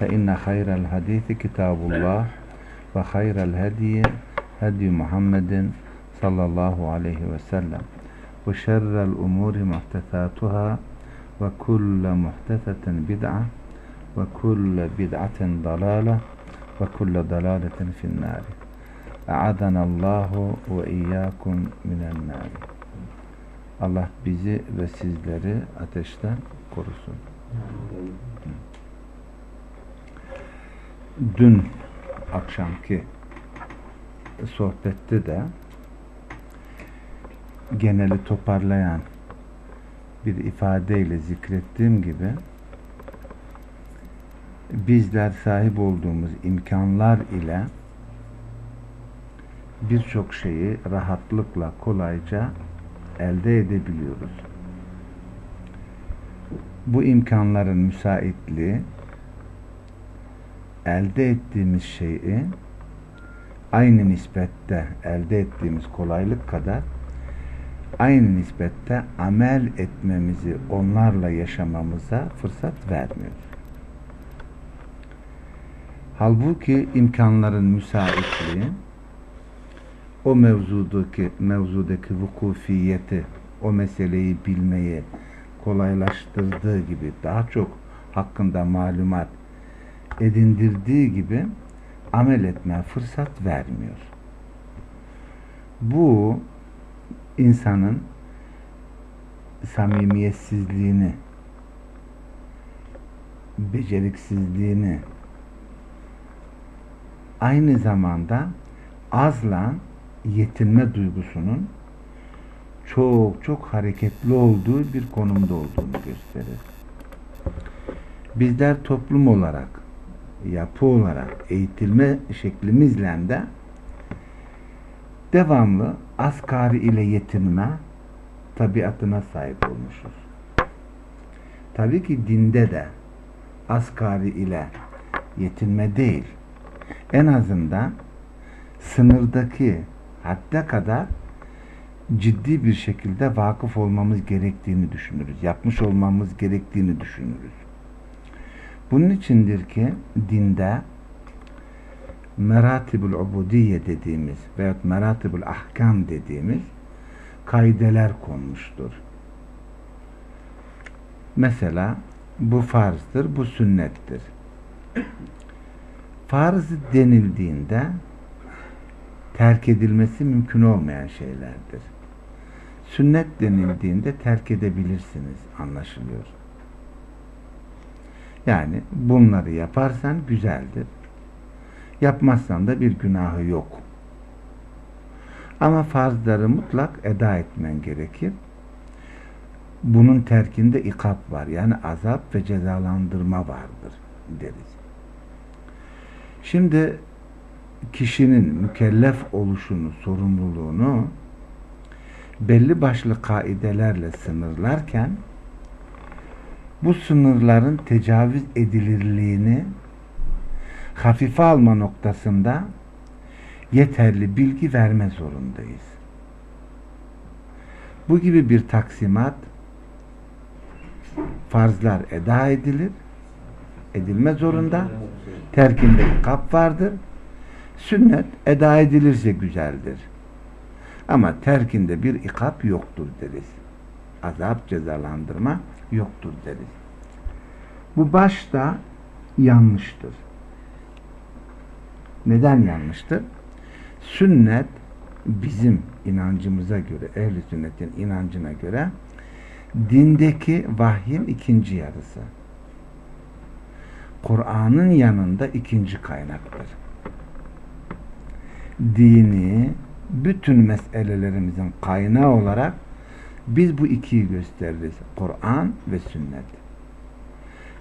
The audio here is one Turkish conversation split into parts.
فإن خير الحديث كتاب الله وخير الهدي هدي محمد صلى الله عليه وسلم وشر الأمور محدثاتها وكل محدثة بدعة وكل بدعة ضلالة وكل ضلالة في النار أعاذنا الله وإياكم من النار Allah bizi ve sizleri ateşten korusun. Dün akşamki sohbette de geneli toparlayan bir ifadeyle zikrettiğim gibi bizler sahip olduğumuz imkanlar ile birçok şeyi rahatlıkla kolayca elde edebiliyoruz. Bu imkanların müsaitliği elde ettiğimiz şeyi aynı nispette elde ettiğimiz kolaylık kadar aynı nispette amel etmemizi, onlarla yaşamamıza fırsat vermiyor. Halbuki imkanların müsaitliği o mevzudaki mevzudaki vukufiyeti, o meseleyi bilmeyi kolaylaştırdığı gibi daha çok hakkında malumat edindirdiği gibi amel etme fırsat vermiyor. Bu insanın samimiyetsizliğini, beceriksizliğini aynı zamanda azla yetinme duygusunun çok çok hareketli olduğu bir konumda olduğunu gösterir. Bizler toplum olarak, yapı olarak eğitilme şeklimizle de devamlı asgari ile yetinme tabiatına sahip olmuşuz. Tabii ki dinde de asgari ile yetinme değil. En azından sınırdaki hadde kadar ciddi bir şekilde vakıf olmamız gerektiğini düşünürüz. Yapmış olmamız gerektiğini düşünürüz. Bunun içindir ki dinde meratibul ubudiye dediğimiz veyahut meratibul ahkam dediğimiz kaideler konmuştur. Mesela bu farzdır, bu sünnettir. Farz denildiğinde terk edilmesi mümkün olmayan şeylerdir. Sünnet denildiğinde terk edebilirsiniz anlaşılıyor. Yani bunları yaparsan güzeldir. Yapmazsan da bir günahı yok. Ama farzları mutlak eda etmen gerekir. Bunun terkinde ikap var. Yani azap ve cezalandırma vardır deriz. Şimdi kişinin mükellef oluşunu, sorumluluğunu belli başlı kaidelerle sınırlarken bu sınırların tecavüz edilirliğini hafife alma noktasında yeterli bilgi verme zorundayız. Bu gibi bir taksimat farzlar eda edilir, edilme zorunda, terkinde kap vardır, sünnet eda edilirse güzeldir. Ama terkinde bir ikap yoktur deriz. Azap, cezalandırma yoktur deriz. Bu başta yanlıştır. Neden yanlıştır? Sünnet bizim inancımıza göre, ehli sünnetin inancına göre dindeki vahyin ikinci yarısı. Kur'an'ın yanında ikinci kaynaktır. Dini bütün meselelerimizin kaynağı olarak biz bu ikiyi gösteririz. Kur'an ve sünnet.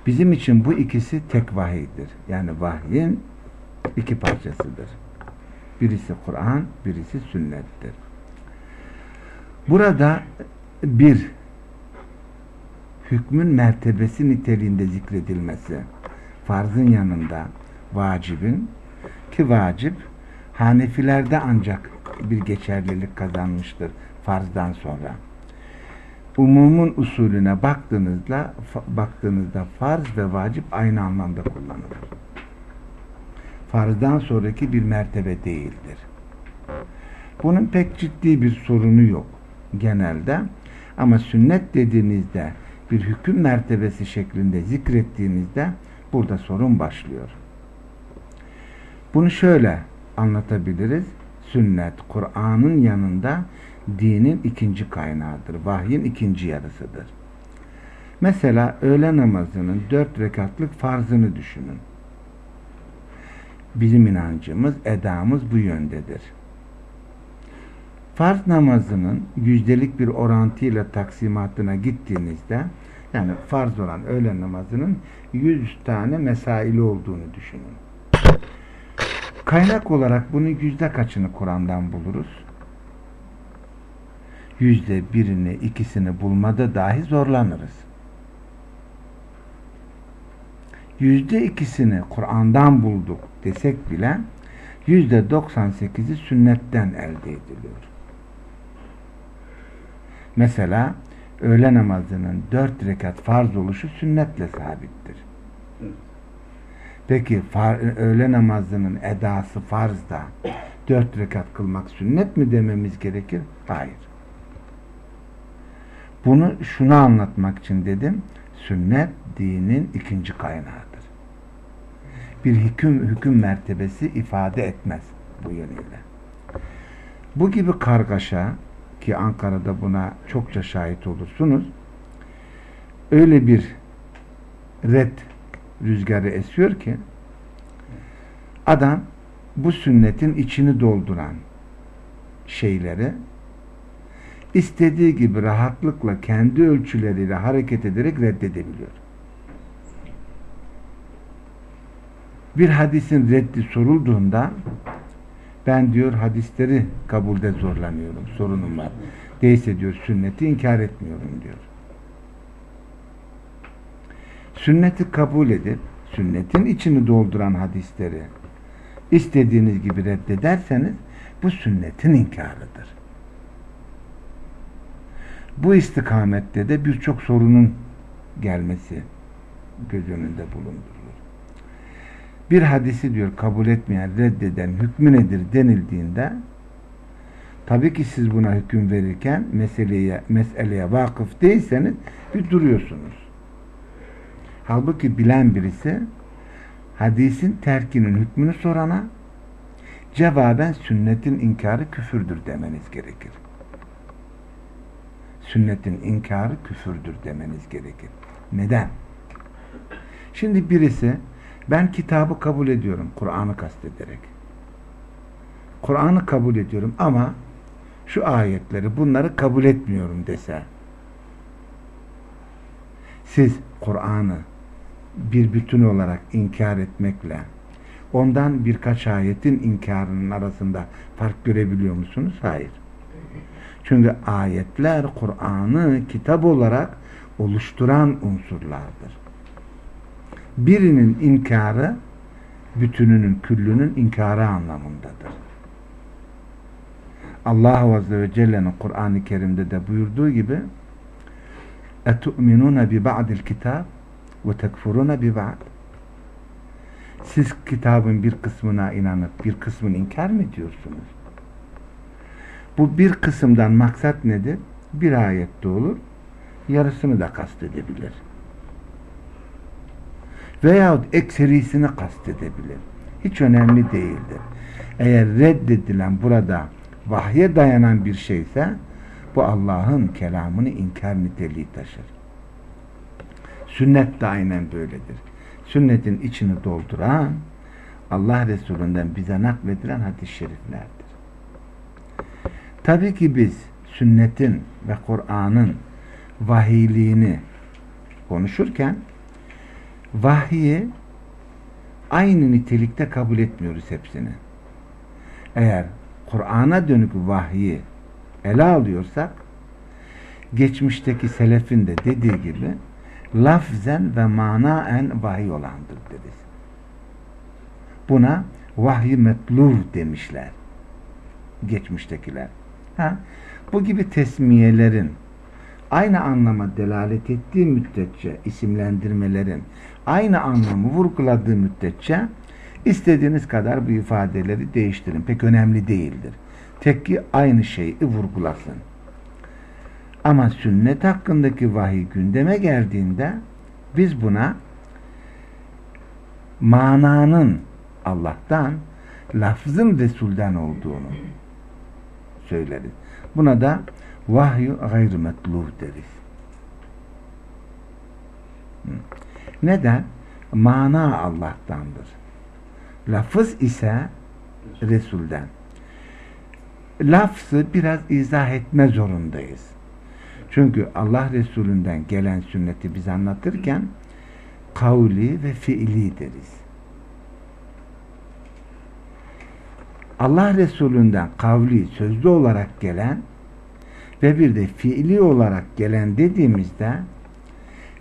Bizim için bu ikisi tek vahiydir. Yani vahyin iki parçasıdır. Birisi Kur'an, birisi sünnettir. Burada bir hükmün mertebesi niteliğinde zikredilmesi farzın yanında vacibin ki vacip Hanefilerde ancak bir geçerlilik kazanmıştır farzdan sonra. Umumun usulüne baktığınızda baktığınızda farz ve vacip aynı anlamda kullanılır. Farzdan sonraki bir mertebe değildir. Bunun pek ciddi bir sorunu yok genelde. Ama sünnet dediğinizde bir hüküm mertebesi şeklinde zikrettiğinizde burada sorun başlıyor. Bunu şöyle anlatabiliriz. Sünnet, Kur'an'ın yanında dinin ikinci kaynağıdır. Vahyin ikinci yarısıdır. Mesela öğle namazının dört rekatlık farzını düşünün. Bizim inancımız, edamız bu yöndedir. Farz namazının yüzdelik bir orantıyla taksimatına gittiğinizde yani farz olan öğle namazının yüz tane mesaili olduğunu düşünün. Kaynak olarak bunun yüzde kaçını Kur'an'dan buluruz? Yüzde birini, ikisini bulmada dahi zorlanırız. Yüzde ikisini Kur'an'dan bulduk desek bile yüzde 98'i sünnetten elde ediliyor. Mesela öğle namazının dört rekat farz oluşu sünnetle sabittir. Peki far, öğle namazının edası farzda dört rekat kılmak sünnet mi dememiz gerekir? Hayır. Bunu şunu anlatmak için dedim. Sünnet dinin ikinci kaynağıdır. Bir hüküm, hüküm mertebesi ifade etmez bu yönüyle. Bu gibi kargaşa ki Ankara'da buna çokça şahit olursunuz. Öyle bir red rüzgarı esiyor ki adam bu sünnetin içini dolduran şeyleri istediği gibi rahatlıkla kendi ölçüleriyle hareket ederek reddedebiliyor. Bir hadisin reddi sorulduğunda ben diyor hadisleri kabulde zorlanıyorum, sorunum var. Değilse diyor sünneti inkar etmiyorum diyor. Sünneti kabul edip sünnetin içini dolduran hadisleri istediğiniz gibi reddederseniz bu sünnetin inkarıdır. Bu istikamette de birçok sorunun gelmesi göz önünde bulundurulur. Bir hadisi diyor kabul etmeyen, reddeden hükmü nedir denildiğinde tabii ki siz buna hüküm verirken meseleye, meseleye vakıf değilseniz bir duruyorsunuz. Halbuki bilen birisi hadisin terkinin hükmünü sorana cevaben sünnetin inkarı küfürdür demeniz gerekir. Sünnetin inkarı küfürdür demeniz gerekir. Neden? Şimdi birisi ben kitabı kabul ediyorum Kur'an'ı kastederek. Kur'an'ı kabul ediyorum ama şu ayetleri bunları kabul etmiyorum dese siz Kur'an'ı bir bütün olarak inkar etmekle ondan birkaç ayetin inkarının arasında fark görebiliyor musunuz? Hayır. Çünkü ayetler Kur'an'ı kitap olarak oluşturan unsurlardır. Birinin inkarı bütününün, küllünün inkarı anlamındadır. Allah Azze ve Celle'nin Kur'an-ı Kerim'de de buyurduğu gibi اَتُؤْمِنُونَ بِبَعْدِ الْكِتَابِ وَتَكْفُرُونَ بِبَعْدِ Siz kitabın bir kısmına inanıp bir kısmını inkar mı ediyorsunuz? Bu bir kısımdan maksat nedir? Bir ayette olur, yarısını da kastedebilir. Veyahut ekserisini kastedebilir. Hiç önemli değildir. Eğer reddedilen burada vahye dayanan bir şeyse bu Allah'ın kelamını inkar niteliği taşır. Sünnet de aynen böyledir. Sünnetin içini dolduran Allah Resulü'nden bize nakledilen hadis-i şeriflerdir. Tabii ki biz sünnetin ve Kur'an'ın vahiyliğini konuşurken vahyi aynı nitelikte kabul etmiyoruz hepsini. Eğer Kur'an'a dönük vahyi ele alıyorsak geçmişteki selefin de dediği gibi lafzen ve manaen vahiy olandır deriz. Buna vahyi metlur demişler. Geçmiştekiler. Ha? Bu gibi tesmiyelerin aynı anlama delalet ettiği müddetçe isimlendirmelerin aynı anlamı vurguladığı müddetçe istediğiniz kadar bu ifadeleri değiştirin. Pek önemli değildir. Tek ki aynı şeyi vurgulasın. Ama sünnet hakkındaki vahiy gündeme geldiğinde biz buna mananın Allah'tan lafzın Resul'den olduğunu söyleriz. Buna da vahyu gayrı metluh deriz. Neden? Mana Allah'tandır. Lafız ise Resul'den. Lafzı biraz izah etme zorundayız. Çünkü Allah Resulü'nden gelen sünneti biz anlatırken kavli ve fiili deriz. Allah Resulü'nden kavli, sözlü olarak gelen ve bir de fiili olarak gelen dediğimizde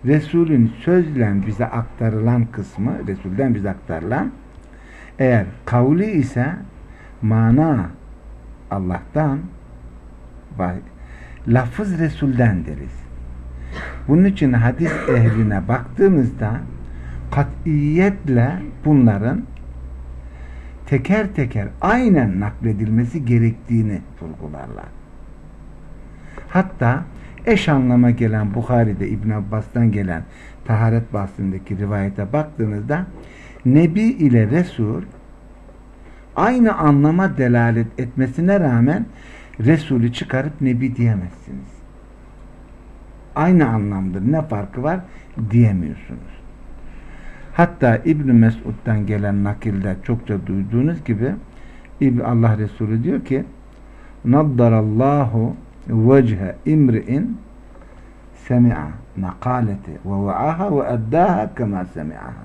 Resul'ün sözle bize aktarılan kısmı, Resul'den bize aktarılan eğer kavli ise mana Allah'tan lafız Resul'den deriz. Bunun için hadis ehline baktığımızda katiyetle bunların teker teker aynen nakledilmesi gerektiğini vurgularlar. Hatta eş anlama gelen Bukhari'de İbn Abbas'tan gelen taharet bahsindeki rivayete baktığınızda Nebi ile Resul aynı anlama delalet etmesine rağmen Resulü çıkarıp Nebi diyemezsiniz. Aynı anlamdır. Ne farkı var? Diyemiyorsunuz. Hatta İbn Mesud'dan gelen nakilde çokça duyduğunuz gibi Allah Resulü diyor ki Naddarallahu vece imri'in semi'a nakaleti ve va'aha ve eddaha kema semi'aha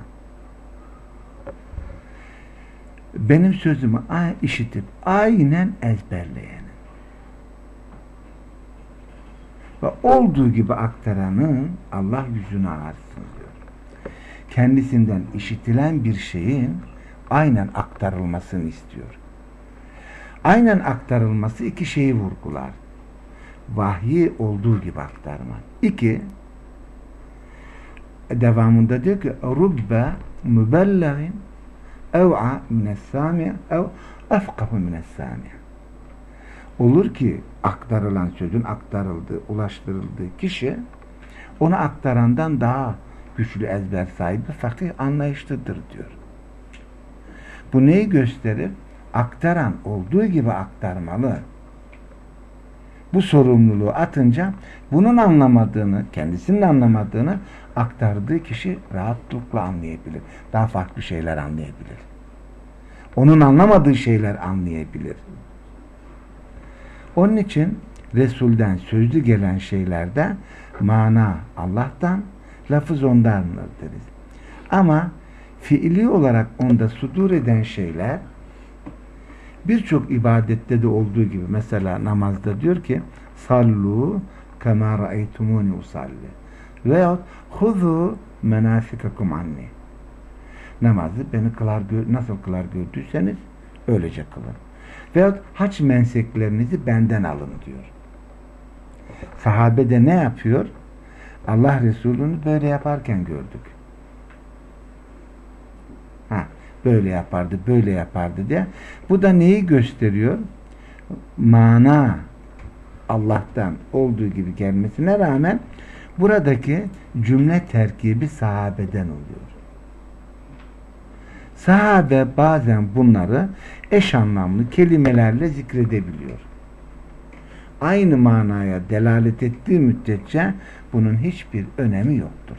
benim sözümü işitip aynen ezberleyen ve olduğu gibi aktaranın Allah yüzünü ağarsın. Kendisinden işitilen bir şeyin aynen aktarılmasını istiyor. Aynen aktarılması iki şeyi vurgular. Vahyi olduğu gibi aktarma. İki, devamında diyor ki rubbe mübellegin ev'a mine's-sami' ev efkahu mine's-sami' olur ki aktarılan sözün aktarıldığı, ulaştırıldığı kişi onu aktarandan daha güçlü ezber sahibi fakih anlayışlıdır diyor. Bu neyi gösterir? Aktaran olduğu gibi aktarmalı. Bu sorumluluğu atınca bunun anlamadığını, kendisinin anlamadığını aktardığı kişi rahatlıkla anlayabilir. Daha farklı şeyler anlayabilir. Onun anlamadığı şeyler anlayabilir. Onun için Resul'den sözlü gelen şeylerde mana Allah'tan, lafız ondandır deriz. Ama fiili olarak onda sudur eden şeyler birçok ibadette de olduğu gibi mesela namazda diyor ki sallu kema ra'eytumuni usalli veyahut huzu menasikakum anni namazı beni kılar nasıl kılar gördüyseniz öylece kılın. Veyahut haç menseklerinizi benden alın diyor. Sahabe de ne yapıyor? Allah Resulü'nü böyle yaparken gördük. Ha, böyle yapardı, böyle yapardı diye. Bu da neyi gösteriyor? Mana Allah'tan olduğu gibi gelmesine rağmen buradaki cümle terkibi sahabeden oluyor. Sahabe bazen bunları eş anlamlı kelimelerle zikredebiliyor. Aynı manaya delalet ettiği müddetçe bunun hiçbir önemi yoktur.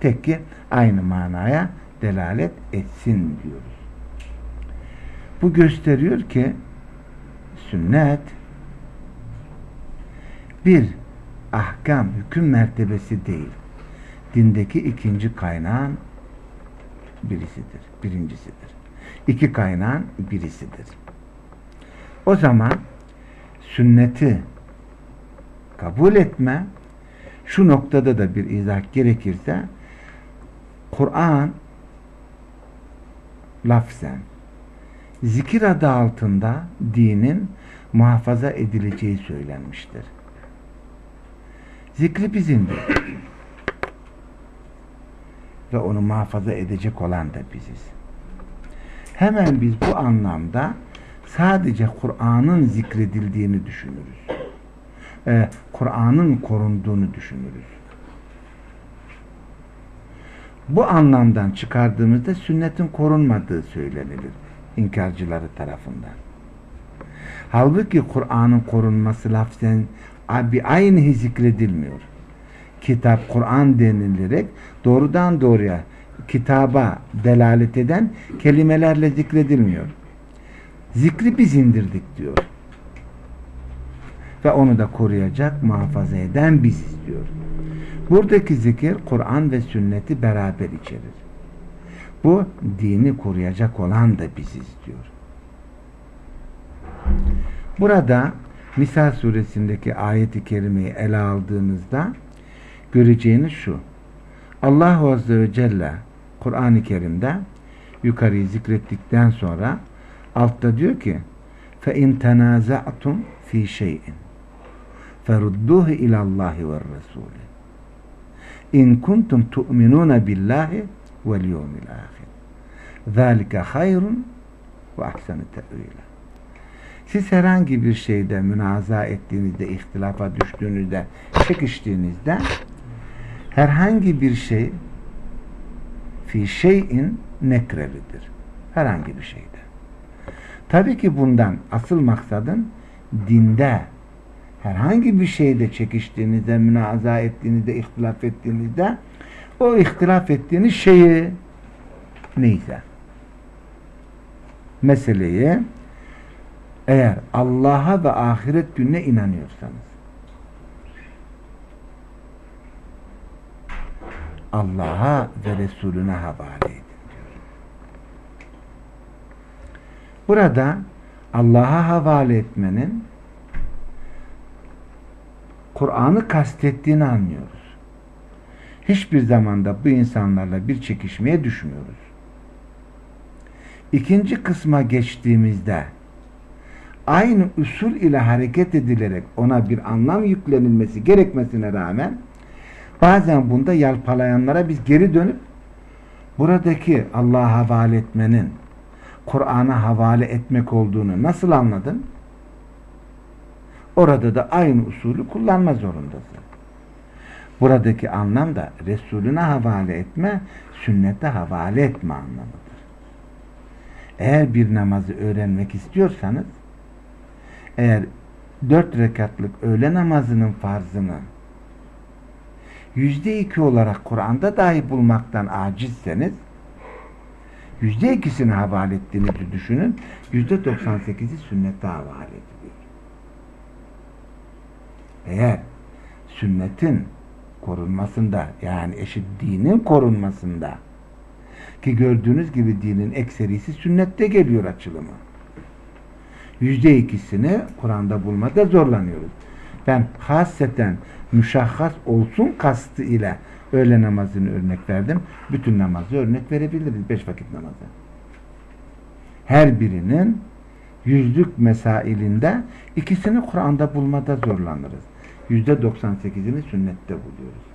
Tek ki aynı manaya delalet etsin diyoruz. Bu gösteriyor ki sünnet bir ahkam, hüküm mertebesi değil. Dindeki ikinci kaynağın birisidir. Birincisidir. İki kaynağın birisidir. O zaman sünneti kabul etme şu noktada da bir izah gerekirse Kur'an lafzen zikir adı altında dinin muhafaza edileceği söylenmiştir. Zikri bizimdir. Ve onu muhafaza edecek olan da biziz. Hemen biz bu anlamda sadece Kur'an'ın zikredildiğini düşünürüz. Ee, Kur'an'ın korunduğunu düşünürüz. Bu anlamdan çıkardığımızda sünnetin korunmadığı söylenilir inkarcıları tarafından. Halbuki Kur'an'ın korunması lafzen bir aynı zikredilmiyor. Kitap, Kur'an denilerek doğrudan doğruya kitaba delalet eden kelimelerle zikredilmiyor. Zikri biz indirdik diyor Ve onu da koruyacak, muhafaza eden biz istiyor. Buradaki zikir Kur'an ve sünneti beraber içerir. Bu dini koruyacak olan da biziz diyor. Burada Nisa suresindeki ayeti kerimeyi ele aldığınızda göreceğiniz şu. Allah Azze ve Celle Kur'an-ı Kerim'de yukarıyı zikrettikten sonra altta diyor ki فَاِنْ تَنَازَعْتُمْ ferudduhu ilallahi ve Resulü. İn kuntum tu'minuna billahi vel yevmil ahir. Zalike hayrun ve ahsanu. Siz herhangi bir şeyde münaza ettiğinizde, ihtilafa düştüğünüzde, çekiştiğinizde herhangi bir şey fi şeyin nekrelidir. Herhangi bir şeyde. Tabii ki bundan asıl maksadın dinde herhangi bir şeyde çekiştiğinizde, münaza ettiğinizde, ihtilaf ettiğinizde o ihtilaf ettiğiniz şeyi neyse meseleyi eğer Allah'a ve ahiret gününe inanıyorsanız Allah'a ve Resulüne havale edin diyor. Burada Allah'a havale etmenin Kur'an'ı kastettiğini anlıyoruz. Hiçbir zamanda bu insanlarla bir çekişmeye düşmüyoruz. İkinci kısma geçtiğimizde aynı usul ile hareket edilerek ona bir anlam yüklenilmesi gerekmesine rağmen bazen bunda yalpalayanlara biz geri dönüp buradaki Allah'a havale etmenin Kur'an'a havale etmek olduğunu nasıl anladın? Orada da aynı usulü kullanma zorundasın. Buradaki anlam da Resulüne havale etme, sünnete havale etme anlamıdır. Eğer bir namazı öğrenmek istiyorsanız eğer dört rekatlık öğle namazının farzını yüzde iki olarak Kur'an'da dahi bulmaktan acizseniz yüzde ikisini havale ettiğinizi düşünün. Yüzde doksan sekizi sünnete havale ediliyor. Eğer sünnetin korunmasında yani eşit dinin korunmasında ki gördüğünüz gibi dinin ekserisi sünnette geliyor açılımı yüzde ikisini Kur'an'da bulmada zorlanıyoruz. Ben haseten müşahhas olsun kastı ile öğle namazını örnek verdim. Bütün namazı örnek verebiliriz. Beş vakit namazı. Her birinin yüzlük mesailinde ikisini Kur'an'da bulmada zorlanırız. Yüzde doksan sekizini sünnette buluyoruz.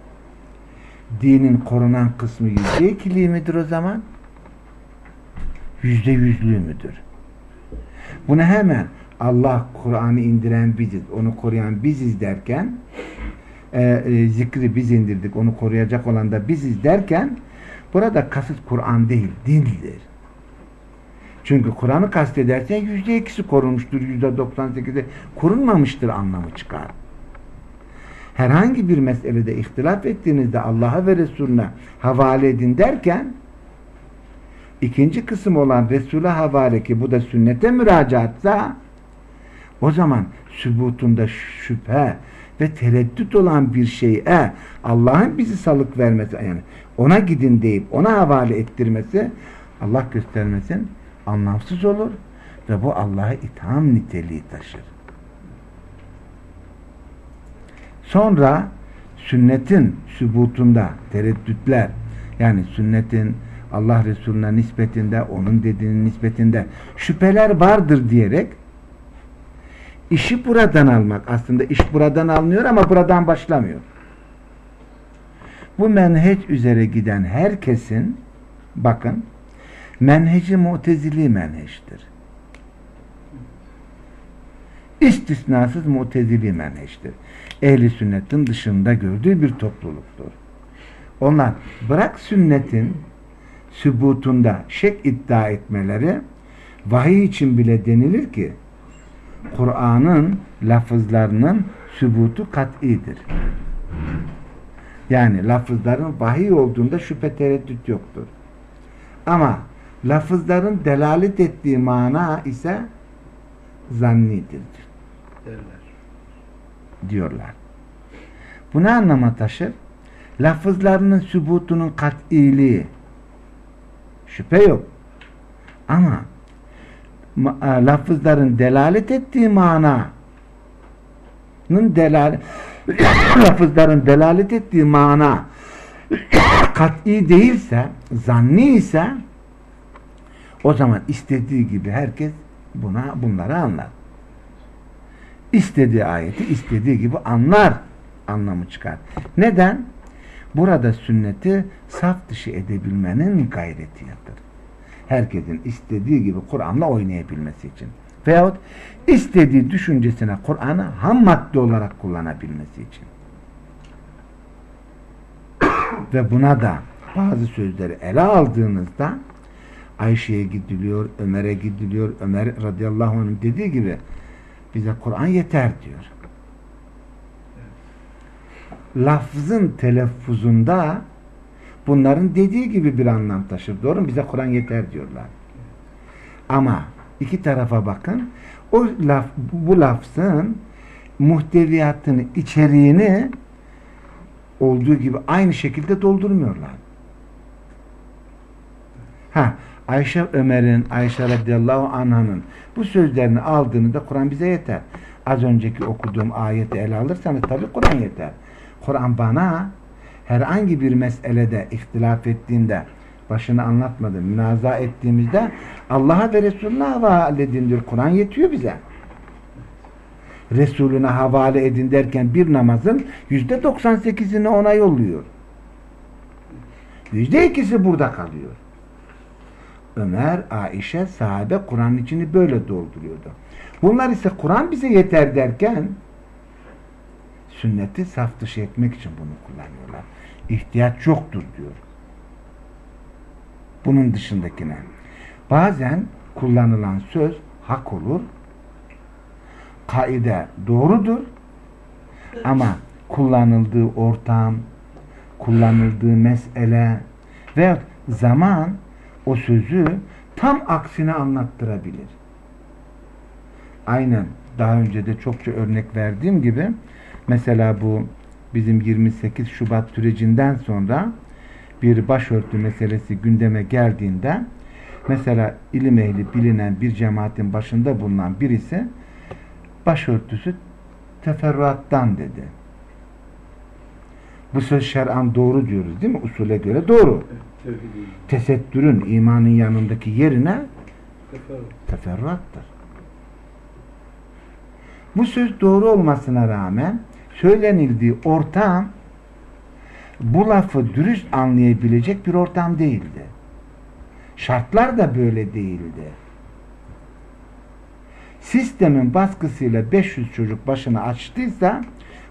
Dinin korunan kısmı yüzde ikiliği midir o zaman? Yüzde yüzlüğü müdür? Bunu hemen Allah Kur'an'ı indiren biziz, onu koruyan biziz derken e, e, zikri biz indirdik, onu koruyacak olan da biziz derken burada kasıt Kur'an değil, dindir. Çünkü Kur'an'ı kastedersen yüzde ikisi korunmuştur, yüzde doksan sekizi korunmamıştır anlamı çıkar. Herhangi bir meselede ihtilaf ettiğinizde Allah'a ve Resulüne havale edin derken ikinci kısım olan Resul'e havale ki bu da sünnete müracaatsa o zaman sübutunda şüphe ve tereddüt olan bir şeye Allah'ın bizi salık vermesi yani ona gidin deyip ona havale ettirmesi Allah göstermesin anlamsız olur ve bu Allah'a itham niteliği taşır. Sonra sünnetin sübutunda tereddütler yani sünnetin Allah Resulüne nispetinde onun dediğinin nispetinde şüpheler vardır diyerek işi buradan almak aslında iş buradan alınıyor ama buradan başlamıyor. Bu menheç üzere giden herkesin bakın menheci mutezili menheçtir. İstisnasız mutezili menheçtir. Ehli sünnetin dışında gördüğü bir topluluktur. Onlar bırak sünnetin sübutunda şek iddia etmeleri vahiy için bile denilir ki Kur'an'ın lafızlarının sübutu kat'idir. Yani lafızların vahiy olduğunda şüphe tereddüt yoktur. Ama lafızların delalet ettiği mana ise zannidir derler. Diyorlar. Bu ne anlama taşır? Lafızlarının sübutunun kat'iliği şüphe yok. Ama e, lafızların delalet ettiği mananın delalet lafızların delalet ettiği mana kat'i değilse, zanni ise o zaman istediği gibi herkes buna bunları anlar. İstediği ayeti istediği gibi anlar anlamı çıkar. Neden? Burada sünneti saf dışı edebilmenin gayreti yaptır. Herkesin istediği gibi Kur'an'la oynayabilmesi için. Veyahut istediği düşüncesine Kur'an'ı ham madde olarak kullanabilmesi için. Ve buna da bazı sözleri ele aldığınızda Ayşe'ye gidiliyor, Ömer'e gidiliyor. Ömer radıyallahu anh'ın dediği gibi bize Kur'an yeter diyor. Lafzın telaffuzunda bunların dediği gibi bir anlam taşır. Doğru mu? Bize Kur'an yeter diyorlar. Ama iki tarafa bakın. O laf, bu lafzın muhteviyatını, içeriğini olduğu gibi aynı şekilde doldurmuyorlar. Ha, Ayşe Ömer'in, Ayşe radıyallahu anh'ın bu sözlerini aldığını da Kur'an bize yeter. Az önceki okuduğum ayeti ele alırsanız tabi Kur'an yeter. Kur'an bana herhangi bir meselede ihtilaf ettiğinde başını anlatmadım, münaza ettiğimizde Allah'a ve Resulüne havale edin diyor. Kur'an yetiyor bize. Resulüne havale edin derken bir namazın yüzde 98'ini ona yolluyor. Yüzde ikisi burada kalıyor. Ömer, Aişe, sahabe Kur'an'ın içini böyle dolduruyordu. Bunlar ise Kur'an bize yeter derken sünneti saf dışı etmek için bunu kullanıyorlar. İhtiyaç yoktur diyor. Bunun dışındakine. Bazen kullanılan söz hak olur. Kaide doğrudur. Ama kullanıldığı ortam, kullanıldığı mesele ve zaman o sözü tam aksine anlattırabilir. Aynen daha önce de çokça örnek verdiğim gibi mesela bu bizim 28 Şubat sürecinden sonra bir başörtü meselesi gündeme geldiğinde mesela ilim ehli bilinen bir cemaatin başında bulunan birisi başörtüsü teferruattan dedi. Bu söz şer'an doğru diyoruz değil mi? Usule göre doğru. Tesettürün imanın yanındaki yerine teferruattır. Bu söz doğru olmasına rağmen söylenildiği ortam bu lafı dürüst anlayabilecek bir ortam değildi. Şartlar da böyle değildi. Sistemin baskısıyla 500 çocuk başını açtıysa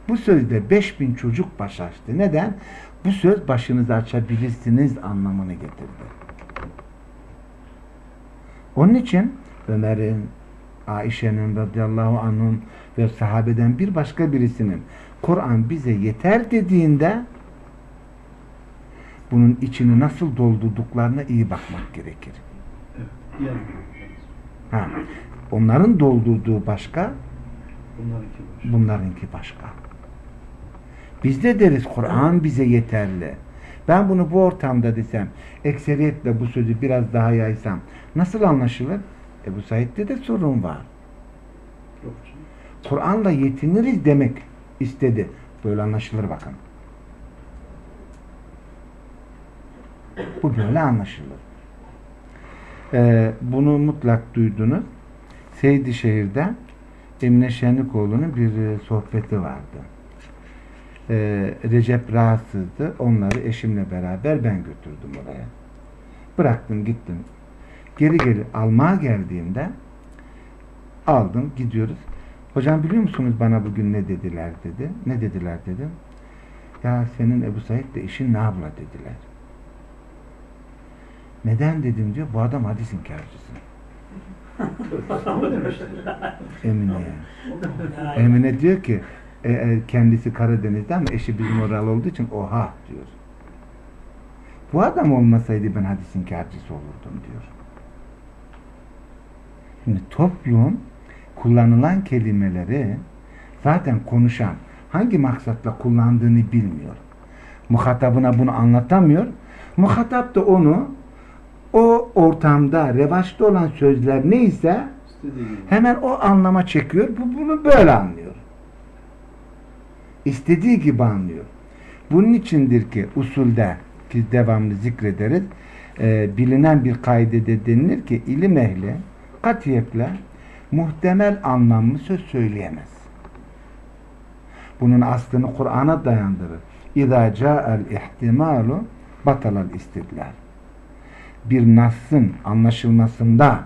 bu sözde 5000 çocuk baş açtı. Neden? Bu söz başınızı açabilirsiniz anlamını getirdi. Onun için Ömer'in, Ayşe'nin radıyallahu anh'ın ve sahabeden bir başka birisinin Kur'an bize yeter dediğinde bunun içini nasıl doldurduklarına iyi bakmak gerekir. Evet, ha, onların doldurduğu başka, bunlarınki başka. bunlarınki başka. Biz de deriz Kur'an bize yeterli. Ben bunu bu ortamda desem, ekseriyetle bu sözü biraz daha yaysam nasıl anlaşılır? Ebu Said'de de sorun var. Kur'an'la yetiniriz demek istedi. Böyle anlaşılır bakın. Bu böyle anlaşılır. Ee, bunu mutlak duydunuz. Seydişehir'de Emine Şenlikoğlu'nun bir e, sohbeti vardı. Ee, Recep rahatsızdı. Onları eşimle beraber ben götürdüm oraya. Bıraktım gittim. Geri geri almaya geldiğimde aldım gidiyoruz. Hocam biliyor musunuz bana bugün ne dediler dedi. Ne dediler dedim. Ya senin Ebu Said de işin ne abla dediler. Neden dedim diyor. Bu adam hadis inkarcısı. Emine. Emine diyor ki e, e, kendisi Karadeniz'den ama eşi bizim oralı olduğu için oha diyor. Bu adam olmasaydı ben hadis inkarcısı olurdum diyor. Şimdi toplum kullanılan kelimeleri zaten konuşan hangi maksatla kullandığını bilmiyor. Muhatabına bunu anlatamıyor. Muhatap da onu o ortamda revaçta olan sözler neyse hemen o anlama çekiyor. Bu bunu böyle anlıyor. İstediği gibi anlıyor. Bunun içindir ki usulde ki devamlı zikrederiz e, bilinen bir kaidede denilir ki ilim ehli katiyetle muhtemel anlamlı söz söyleyemez. Bunun aslını Kur'an'a dayandırır. İzâ câ'el ihtimâlu batalal istidlal. Bir nasın anlaşılmasında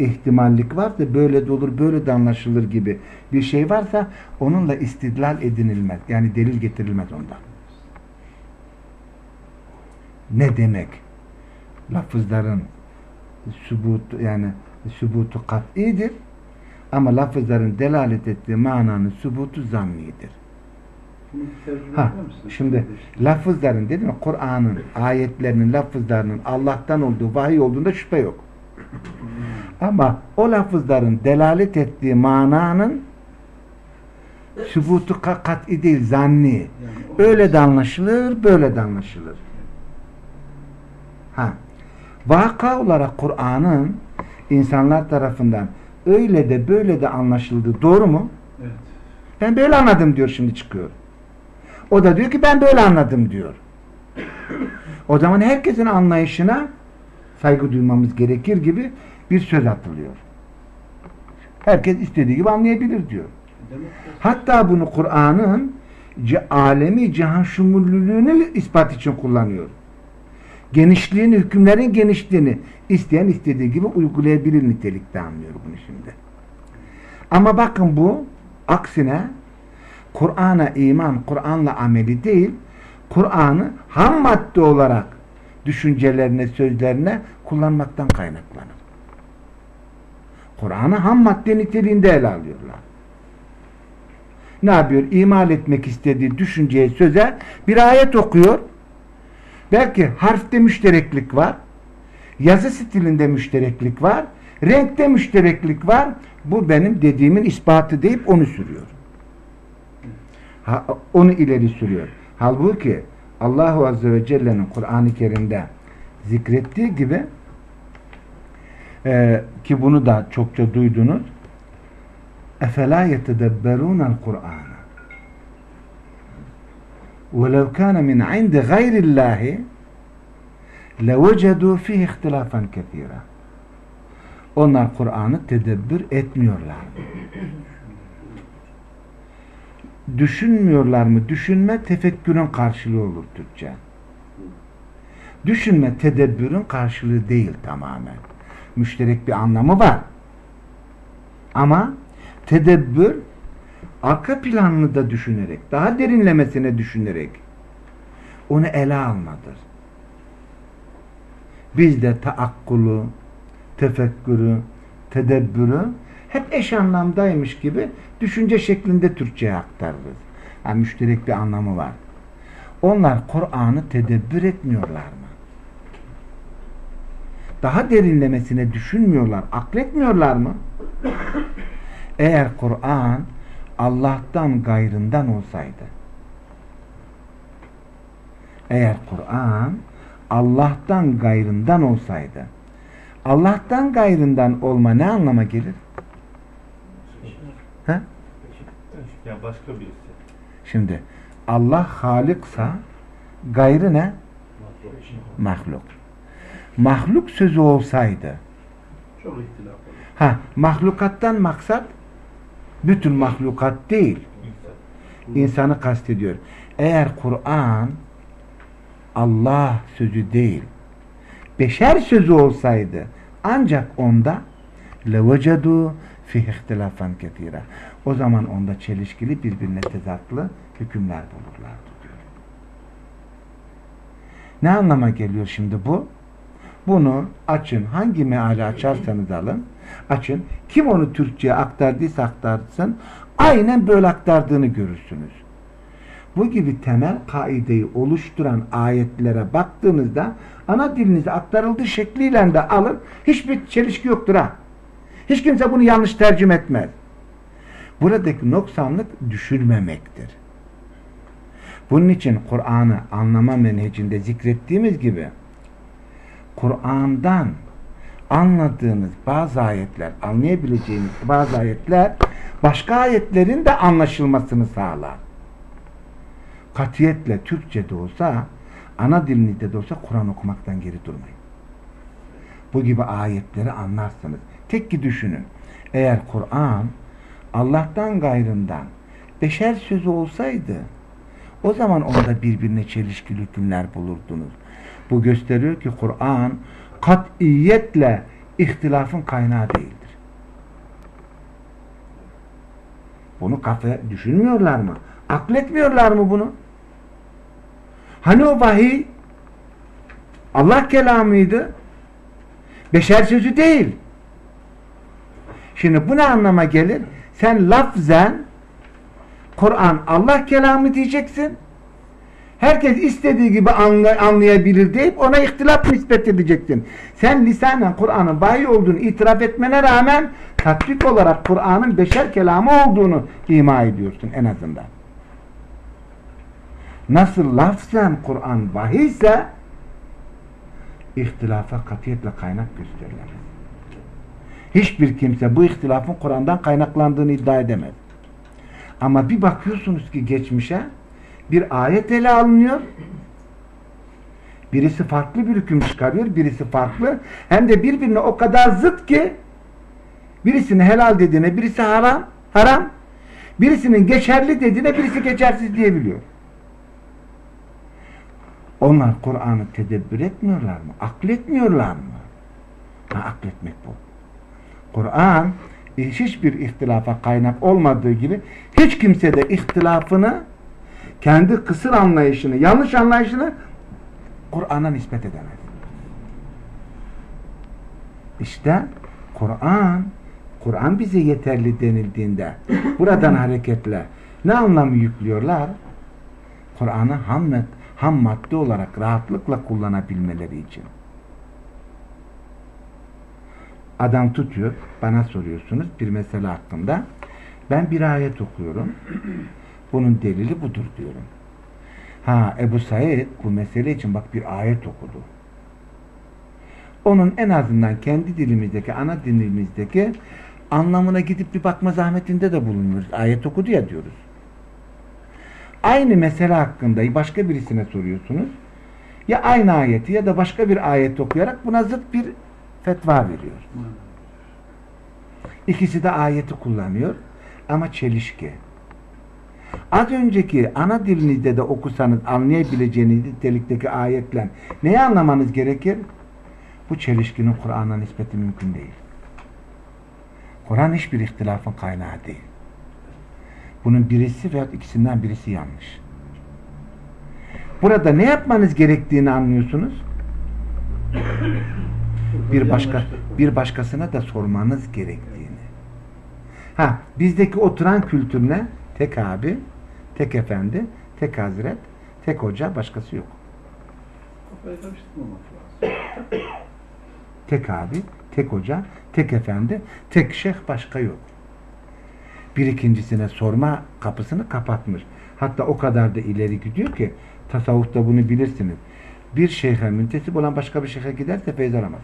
ihtimallik varsa böyle de olur, böyle de anlaşılır gibi bir şey varsa onunla istidlal edinilmez. Yani delil getirilmez ondan. Ne demek? Lafızların sübut yani sübutu kat'idir ama lafızların delalet ettiği mananın sübutu zannidir. Ha, şimdi lafızların dedim mi Kur'an'ın ayetlerinin lafızlarının Allah'tan olduğu vahiy olduğunda şüphe yok. Ama o lafızların delalet ettiği mananın sübutu kat'i değil zanni. Öyle de anlaşılır, böyle de anlaşılır. Ha. Vaka olarak Kur'an'ın insanlar tarafından öyle de böyle de anlaşıldığı doğru mu? Evet. Ben böyle anladım diyor şimdi çıkıyor. O da diyor ki ben böyle anladım diyor. O zaman herkesin anlayışına saygı duymamız gerekir gibi bir söz atılıyor. Herkes istediği gibi anlayabilir diyor. Hatta bunu Kur'an'ın alemi cihan şumullülüğünü ispat için kullanıyor. Genişliğini, hükümlerin genişliğini isteyen istediği gibi uygulayabilir nitelikte anlıyor bunu şimdi. Ama bakın bu aksine Kur'an'a iman, Kur'an'la ameli değil, Kur'an'ı ham madde olarak düşüncelerine, sözlerine kullanmaktan kaynaklanır. Kur'an'ı ham madde niteliğinde ele alıyorlar. Ne yapıyor? İmal etmek istediği düşünceye, söze bir ayet okuyor. Belki harfte müştereklik var. Yazı stilinde müştereklik var. Renkte müştereklik var. Bu benim dediğimin ispatı deyip onu sürüyor. Ha, onu ileri sürüyor. Halbuki Allahu Azze ve Celle'nin Kur'an-ı Kerim'de zikrettiği gibi e, ki bunu da çokça duydunuz اَفَلَا يَتَدَبَّرُونَ الْقُرْآنَ وَلَوْ كَانَ مِنْ عِنْدِ غَيْرِ اللّٰهِ لَوَجَدُوا فِيهِ اِخْتِلَافًا كَثِيرًا Onlar Kur'an'ı tedebbür etmiyorlar. Düşünmüyorlar mı? Düşünme tefekkürün karşılığı olur Türkçe. Düşünme tedebbürün karşılığı değil tamamen. Müşterek bir anlamı var. Ama tedebbür arka planını da düşünerek, daha derinlemesine düşünerek onu ele almadır. Biz de taakkulu, tefekkürü, tedebbürü hep eş anlamdaymış gibi düşünce şeklinde Türkçe'ye aktarırız. Yani müşterek bir anlamı var. Onlar Kur'an'ı tedebbür etmiyorlar mı? Daha derinlemesine düşünmüyorlar, akletmiyorlar mı? Eğer Kur'an Allah'tan gayrından olsaydı Eğer Kur'an Allah'tan gayrından olsaydı Allah'tan gayrından olma ne anlama gelir? He? Yani başka birisi. Şimdi Allah haliksa gayrı ne? Mahluk. Mahluk sözü olsaydı Çok ihtilaf olur. ha mahlukattan maksat bütün mahlukat değil. İnsan. insanı kastediyor. Eğer Kur'an Allah sözü değil, beşer sözü olsaydı ancak onda levecedu fih ihtilafan ketira. O zaman onda çelişkili birbirine tezatlı hükümler bulurlardı diyor. Ne anlama geliyor şimdi bu? Bunu açın. Hangi meali açarsanız alın. Açın. Kim onu Türkçe'ye aktardıysa aktarsın. Aynen böyle aktardığını görürsünüz. Bu gibi temel kaideyi oluşturan ayetlere baktığınızda ana dilinize aktarıldığı şekliyle de alın. Hiçbir çelişki yoktur ha. Hiç kimse bunu yanlış tercüme etmez. Buradaki noksanlık düşürmemektir. Bunun için Kur'an'ı anlama menhecinde zikrettiğimiz gibi Kur'an'dan anladığınız bazı ayetler, anlayabileceğiniz bazı ayetler başka ayetlerin de anlaşılmasını sağlar. Katiyetle Türkçe de olsa, ana dilinizde de olsa Kur'an okumaktan geri durmayın. Bu gibi ayetleri anlarsınız. Tek ki düşünün. Eğer Kur'an Allah'tan gayrından beşer sözü olsaydı o zaman onda birbirine çelişkili hükümler bulurdunuz. Bu gösteriyor ki Kur'an katiyetle ihtilafın kaynağı değildir. Bunu kafe düşünmüyorlar mı? Akletmiyorlar mı bunu? Hani o vahiy Allah kelamıydı. Beşer sözü değil. Şimdi bu ne anlama gelir? Sen lafzen Kur'an Allah kelamı diyeceksin. Herkes istediği gibi anlayabilir deyip ona ihtilaf nispet edeceksin. Sen lisanen Kur'an'ın vahiy olduğunu itiraf etmene rağmen tatbik olarak Kur'an'ın beşer kelamı olduğunu ima ediyorsun en azından. Nasıl lafzen Kur'an vahiy ise ihtilafa katiyetle kaynak gösterilemez. Hiçbir kimse bu ihtilafın Kur'an'dan kaynaklandığını iddia edemez. Ama bir bakıyorsunuz ki geçmişe bir ayet ele alınıyor. Birisi farklı bir hüküm çıkarıyor, birisi farklı. Hem de birbirine o kadar zıt ki birisini helal dediğine birisi haram, haram. Birisinin geçerli dediğine birisi geçersiz diyebiliyor. Onlar Kur'an'ı tedebbür etmiyorlar mı? Akletmiyorlar mı? Ha, akletmek bu. Kur'an hiçbir ihtilafa kaynak olmadığı gibi hiç kimse de ihtilafını kendi kısır anlayışını, yanlış anlayışını Kur'an'a nispet edemez. İşte Kur'an Kur'an bize yeterli denildiğinde buradan hareketle ne anlamı yüklüyorlar? Kur'an'ı ham, ham madde olarak rahatlıkla kullanabilmeleri için. Adam tutuyor, bana soruyorsunuz bir mesele hakkında. Ben bir ayet okuyorum. Bunun delili budur diyorum. Ha Ebu Said bu mesele için bak bir ayet okudu. Onun en azından kendi dilimizdeki, ana dilimizdeki anlamına gidip bir bakma zahmetinde de bulunmuyoruz. Ayet okudu ya diyoruz. Aynı mesele hakkında başka birisine soruyorsunuz. Ya aynı ayeti ya da başka bir ayet okuyarak buna zıt bir fetva veriyor. İkisi de ayeti kullanıyor ama çelişki. Az önceki ana dilinizde de okusanız anlayabileceğiniz nitelikteki ayetle neyi anlamanız gerekir? Bu çelişkinin Kur'an'a nispeti mümkün değil. Kur'an hiçbir ihtilafın kaynağı değil. Bunun birisi veya ikisinden birisi yanlış. Burada ne yapmanız gerektiğini anlıyorsunuz. Bir başka bir başkasına da sormanız gerektiğini. Ha, bizdeki oturan kültür? Tek abi, tek efendi, tek hazret, tek hoca, başkası yok. Tek abi, tek hoca, tek efendi, tek şeyh, başka yok. Bir ikincisine sorma kapısını kapatmış. Hatta o kadar da ileri gidiyor ki Tasavvufta bunu bilirsiniz. Bir şeyhe müntesip olan başka bir şeyhe giderse feyz alamaz.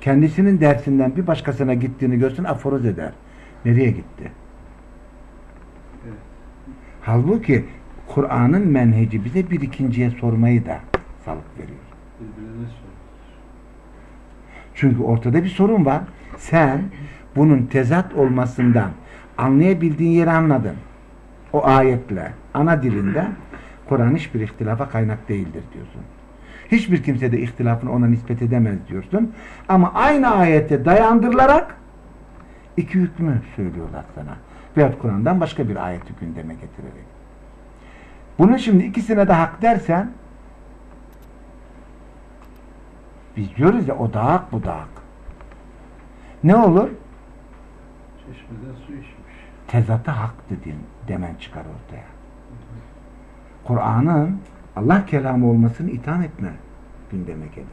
Kendisinin dersinden bir başkasına gittiğini görsün aforoz eder. Nereye gitti? Evet. Halbuki Kur'an'ın menheci bize bir ikinciye sormayı da salık veriyor. Çünkü ortada bir sorun var. Sen bunun tezat olmasından anlayabildiğin yeri anladın. O ayetle, ana dilinde Kur'an hiçbir ihtilafa kaynak değildir diyorsun. Hiçbir kimse de ihtilafını ona nispet edemez diyorsun. Ama aynı ayete dayandırılarak iki hükmü söylüyorlar sana. Veyahut Kur'an'dan başka bir ayeti gündeme getirerek. Bunun şimdi ikisine de hak dersen biz diyoruz ya o da hak bu da hak. Ne olur? Çeşmeden su içmiş. Tezata hak dediğin demen çıkar ortaya. Kur'an'ın Allah kelamı olmasını itham etme gündeme gelir.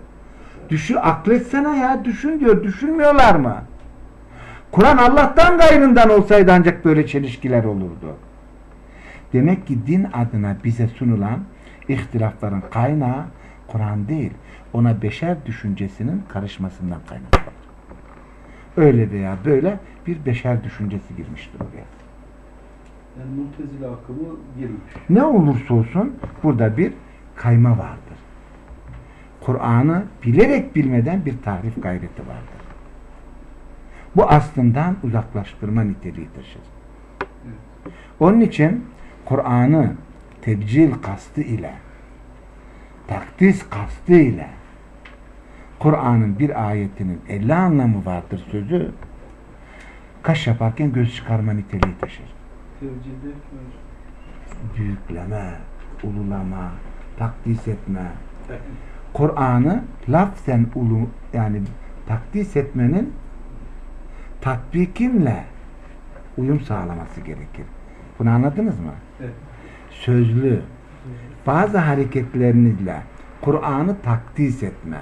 Düşün, akletsene ya düşün diyor. Düşünmüyorlar mı? Kur'an Allah'tan gayrından olsaydı ancak böyle çelişkiler olurdu. Demek ki din adına bize sunulan ihtilafların kaynağı Kur'an değil. Ona beşer düşüncesinin karışmasından kaynaklanır. Öyle veya böyle bir beşer düşüncesi girmiştir oraya. Yani mutezile akımı girmiş. Ne olursa olsun burada bir kayma vardır. Kur'an'ı bilerek bilmeden bir tarif gayreti vardır. Bu aslından uzaklaştırma niteliği taşır. Onun için Kur'an'ı tebcil kastı ile takdis kastı ile Kur'an'ın bir ayetinin 50 anlamı vardır sözü kaş yaparken göz çıkarma niteliği taşır. Büyükleme, ululama, takdis etme. Kur'an'ı lafzen ulu yani takdis etmenin tatbikinle uyum sağlaması gerekir. Bunu anladınız mı? Evet. Sözlü bazı hareketlerinizle Kur'an'ı takdis etme.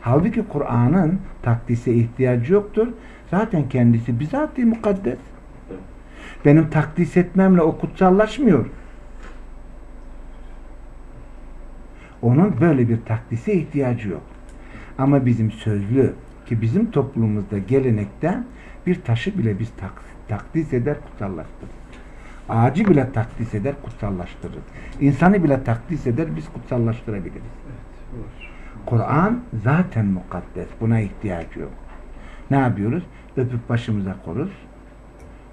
Halbuki Kur'an'ın takdise ihtiyacı yoktur. Zaten kendisi bizatihi mukaddes. Benim takdis etmemle o kutsallaşmıyor. Onun böyle bir takdise ihtiyacı yok. Ama bizim sözlü ki bizim toplumumuzda gelenekte bir taşı bile biz tak, takdis eder kutsallaştırır. Ağacı bile takdis eder kutsallaştırır. İnsanı bile takdis eder biz kutsallaştırabiliriz. Evet. Kur'an zaten mukaddes. Buna ihtiyacı yok. Ne yapıyoruz? Öpüp başımıza koruz.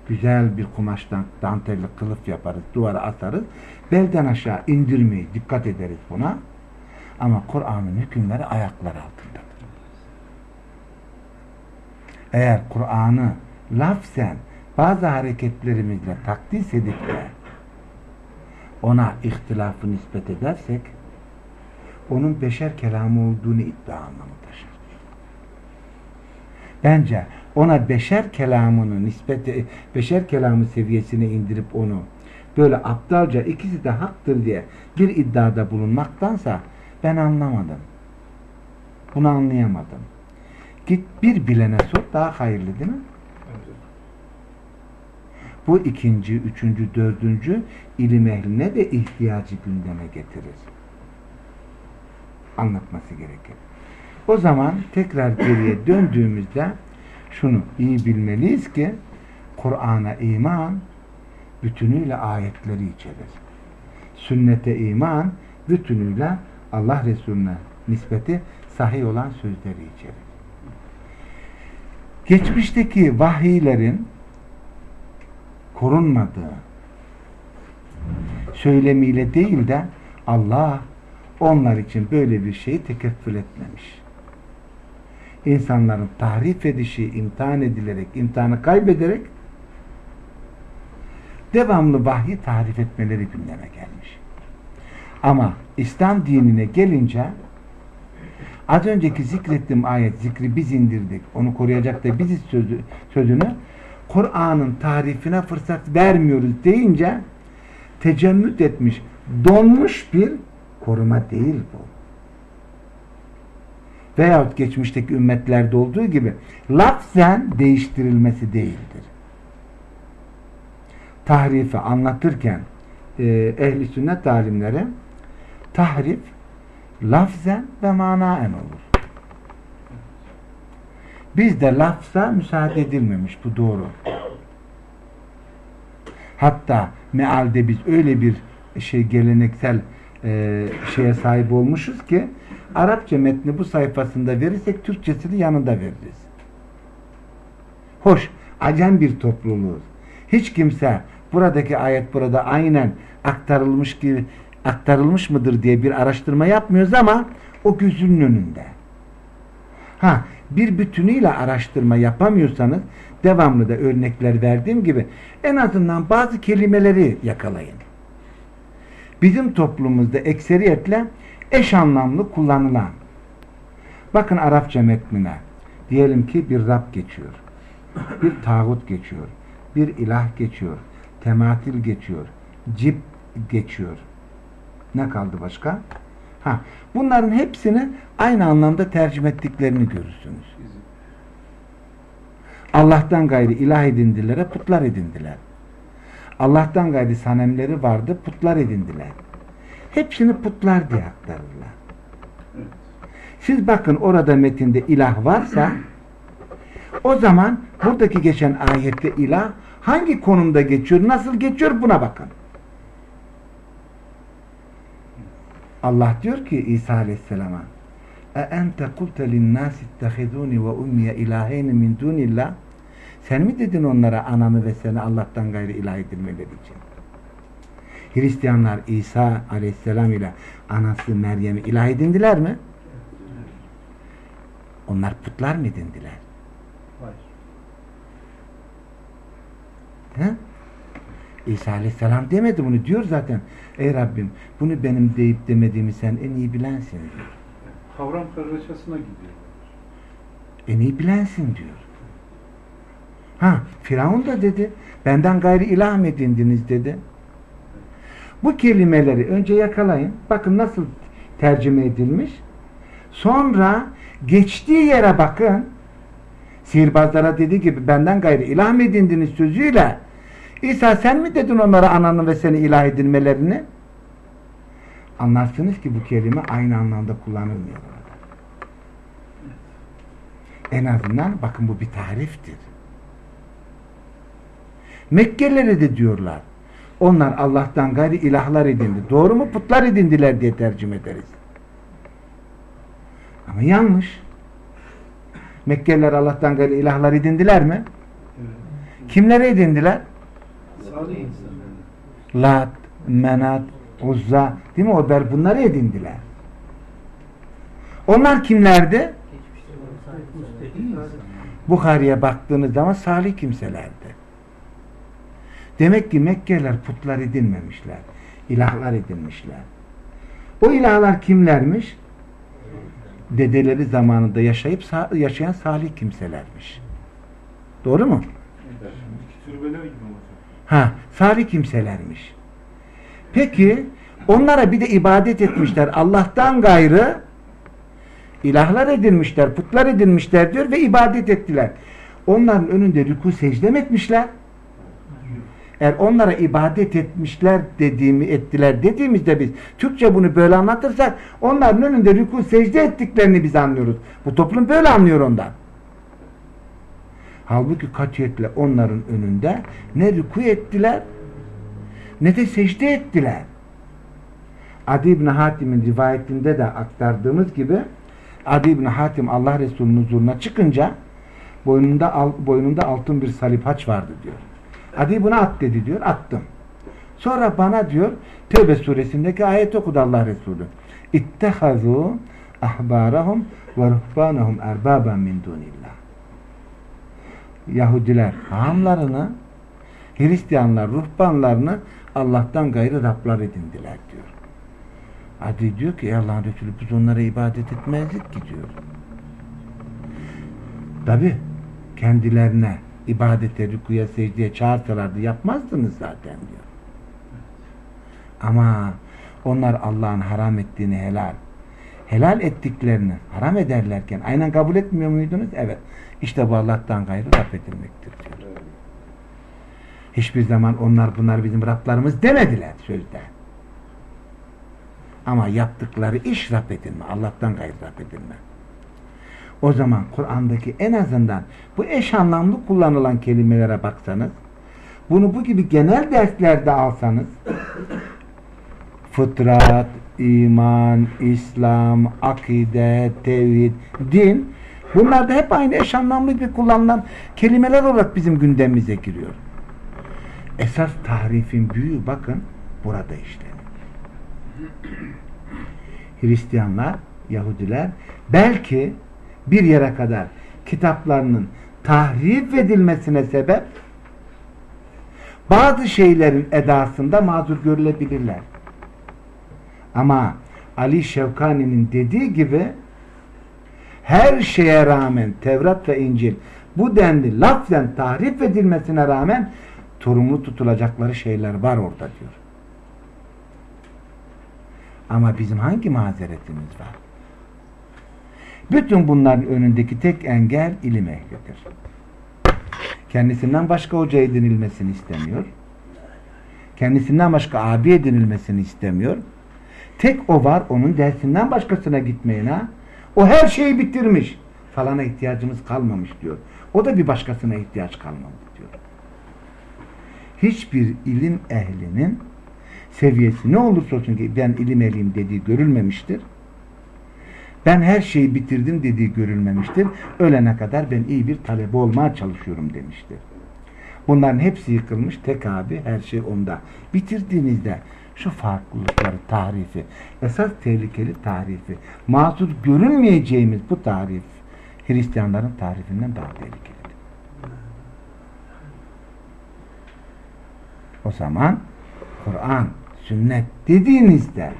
Güzel bir kumaştan dantelli kılıf yaparız. Duvara atarız. Belden aşağı indirmeyi dikkat ederiz buna. Ama Kur'an'ın hükümleri ayaklar altındadır. Eğer Kur'an'ı lafzen bazı hareketlerimizle takdis edip de ona ihtilafı nispet edersek onun beşer kelamı olduğunu iddia anlamı taşır. Bence ona beşer kelamını nispeti, beşer kelamı seviyesine indirip onu böyle aptalca ikisi de haktır diye bir iddiada bulunmaktansa ben anlamadım. Bunu anlayamadım. Git bir bilene sor daha hayırlı değil mi? Bu ikinci, üçüncü, dördüncü ilim ehline de ihtiyacı gündeme getirir. Anlatması gerekir. O zaman tekrar geriye döndüğümüzde şunu iyi bilmeliyiz ki Kur'an'a iman bütünüyle ayetleri içerir. Sünnete iman bütünüyle Allah Resulüne nispeti sahih olan sözleri içerir. Geçmişteki vahiylerin korunmadığı söylemiyle değil de Allah onlar için böyle bir şeyi tekeffül etmemiş. İnsanların tahrif edişi, imtihan edilerek, imtihanı kaybederek devamlı vahyi tarif etmeleri gündeme gelmiş. Ama İslam dinine gelince az önceki zikrettiğim ayet zikri biz indirdik. Onu koruyacak da biziz sözü, sözünü Kur'an'ın tarifine fırsat vermiyoruz deyince tecemmüt etmiş, donmuş bir koruma değil bu. Veyahut geçmişteki ümmetlerde olduğu gibi lafzen değiştirilmesi değildir. tahrifi anlatırken e, ehli sünnet alimleri tahrif lafzen ve manaen olur. Bizde lafza müsaade edilmemiş. Bu doğru. Hatta mealde biz öyle bir şey geleneksel e, şeye sahip olmuşuz ki Arapça metni bu sayfasında verirsek Türkçesini yanında veririz. Hoş, acem bir topluluğuz. Hiç kimse buradaki ayet burada aynen aktarılmış gibi aktarılmış mıdır diye bir araştırma yapmıyoruz ama o gözünün önünde. Ha, bir bütünüyle araştırma yapamıyorsanız devamlı da örnekler verdiğim gibi en azından bazı kelimeleri yakalayın. Bizim toplumumuzda ekseriyetle eş anlamlı kullanılan bakın Arapça metnine diyelim ki bir Rab geçiyor. Bir tağut geçiyor. Bir ilah geçiyor. Tematil geçiyor. Cip geçiyor. Ne kaldı başka? Ha, bunların hepsini aynı anlamda tercüme ettiklerini görürsünüz. Allah'tan gayri ilah edindilere putlar edindiler. Allah'tan gayri sanemleri vardı putlar edindiler. Hepsini putlar diye aktarırlar. Siz bakın orada metinde ilah varsa o zaman buradaki geçen ayette ilah hangi konumda geçiyor, nasıl geçiyor buna bakın. Allah diyor ki İsa Aleyhisselam'a "E ente kulte linnâs ittehidûni ve ummiye ilâheyni min dûnillah" Sen mi dedin onlara anamı ve seni Allah'tan gayrı ilah edilmeleri için? Hristiyanlar İsa Aleyhisselam ile anası Meryem'i ilah edindiler mi? Onlar putlar mı edindiler? Hayır. He? İsa Aleyhisselam demedi bunu diyor zaten. Ey Rabbim bunu benim deyip demediğimi sen en iyi bilensin diyor. Kavram kargaşasına gidiyor. En iyi bilensin diyor. Ha Firavun da dedi benden gayri ilah mı edindiniz dedi. Bu kelimeleri önce yakalayın. Bakın nasıl tercüme edilmiş. Sonra geçtiği yere bakın. Sihirbazlara dediği gibi benden gayri ilah mı edindiniz sözüyle İsa sen mi dedin onlara ananı ve seni ilah edinmelerini? Anlarsınız ki bu kelime aynı anlamda kullanılmıyor. En azından bakın bu bir tariftir. Mekkelileri de diyorlar. Onlar Allah'tan gayri ilahlar edindi. Doğru mu? Putlar edindiler diye tercüme ederiz. Ama yanlış. Mekkeliler Allah'tan gayri ilahlar edindiler mi? Kimlere edindiler? Lat, Menat, Uzza değil mi? O ber bunları edindiler. Onlar kimlerdi? Bukhari'ye baktığınız zaman salih kimselerdi. Demek ki Mekkeliler putlar edinmemişler. İlahlar edinmişler. O ilahlar kimlermiş? Dedeleri zamanında yaşayıp yaşayan salih kimselermiş. Doğru mu? Evet. Türbeler gibi. Ha, salih kimselermiş. Peki onlara bir de ibadet etmişler. Allah'tan gayrı ilahlar edinmişler, putlar edinmişler diyor ve ibadet ettiler. Onların önünde rükû secde mi etmişler? Eğer onlara ibadet etmişler dediğimi ettiler dediğimizde biz Türkçe bunu böyle anlatırsak onların önünde rükû secde ettiklerini biz anlıyoruz. Bu toplum böyle anlıyor ondan. Halbuki katiyetle onların önünde ne rükû ettiler ne de secde ettiler. Adi İbni Hatim'in rivayetinde de aktardığımız gibi Adi İbni Hatim Allah Resulü'nün huzuruna çıkınca boynunda, boynunda altın bir salip haç vardı diyor. Adi bunu at dedi diyor. Attım. Sonra bana diyor Tevbe suresindeki ayet okudu Allah Resulü. İttehazû ahbârahum ve ruhbânahum erbâben min dunillah. Yahudiler hamlarını Hristiyanlar ruhbanlarını Allah'tan gayrı Rablar edindiler diyor. Adi diyor ki "Ey Allah'ın Resulü biz onlara ibadet etmezdik ki diyor. Tabi kendilerine ibadete, rükuya, secdeye çağırsalardı yapmazdınız zaten diyor. Ama onlar Allah'ın haram ettiğini helal, helal ettiklerini haram ederlerken aynen kabul etmiyor muydunuz? Evet. İşte bu Allah'tan gayrı Rab diyor. Hiçbir zaman onlar bunlar bizim Rablarımız demediler sözde. Ama yaptıkları iş Rab edilme. Allah'tan gayrı Rab edilme. O zaman Kur'an'daki en azından bu eş anlamlı kullanılan kelimelere baksanız, bunu bu gibi genel derslerde alsanız, fıtrat, iman, İslam, akide, tevhid, din, bunlar da hep aynı eş anlamlı bir kullanılan kelimeler olarak bizim gündemimize giriyor. Esas tahrifin büyüğü bakın burada işleniyor. Hristiyanlar, Yahudiler belki bir yere kadar kitaplarının tahrif edilmesine sebep bazı şeylerin edasında mazur görülebilirler. Ama Ali Şevkani'nin dediği gibi her şeye rağmen Tevrat ve İncil bu denli lafzen tahrif edilmesine rağmen sorumlu tutulacakları şeyler var orada diyor. Ama bizim hangi mazeretimiz var? Bütün bunların önündeki tek engel ilim ehlidir. Kendisinden başka hoca edinilmesini istemiyor. Kendisinden başka abi edinilmesini istemiyor. Tek o var onun dersinden başkasına gitmeyin ha. O her şeyi bitirmiş. Falana ihtiyacımız kalmamış diyor. O da bir başkasına ihtiyaç kalmadı diyor. Hiçbir ilim ehlinin seviyesi ne olursa olsun ki ben ilim ehliyim dediği görülmemiştir. Ben her şeyi bitirdim dediği görülmemiştir. Ölene kadar ben iyi bir talebe olmaya çalışıyorum demiştir. Bunların hepsi yıkılmış. Tek abi her şey onda. Bitirdiğinizde şu farklılıkları tarifi, esas tehlikeli tarifi, mazur görünmeyeceğimiz bu tarif Hristiyanların tarifinden daha tehlikelidir. O zaman Kur'an, sünnet dediğinizde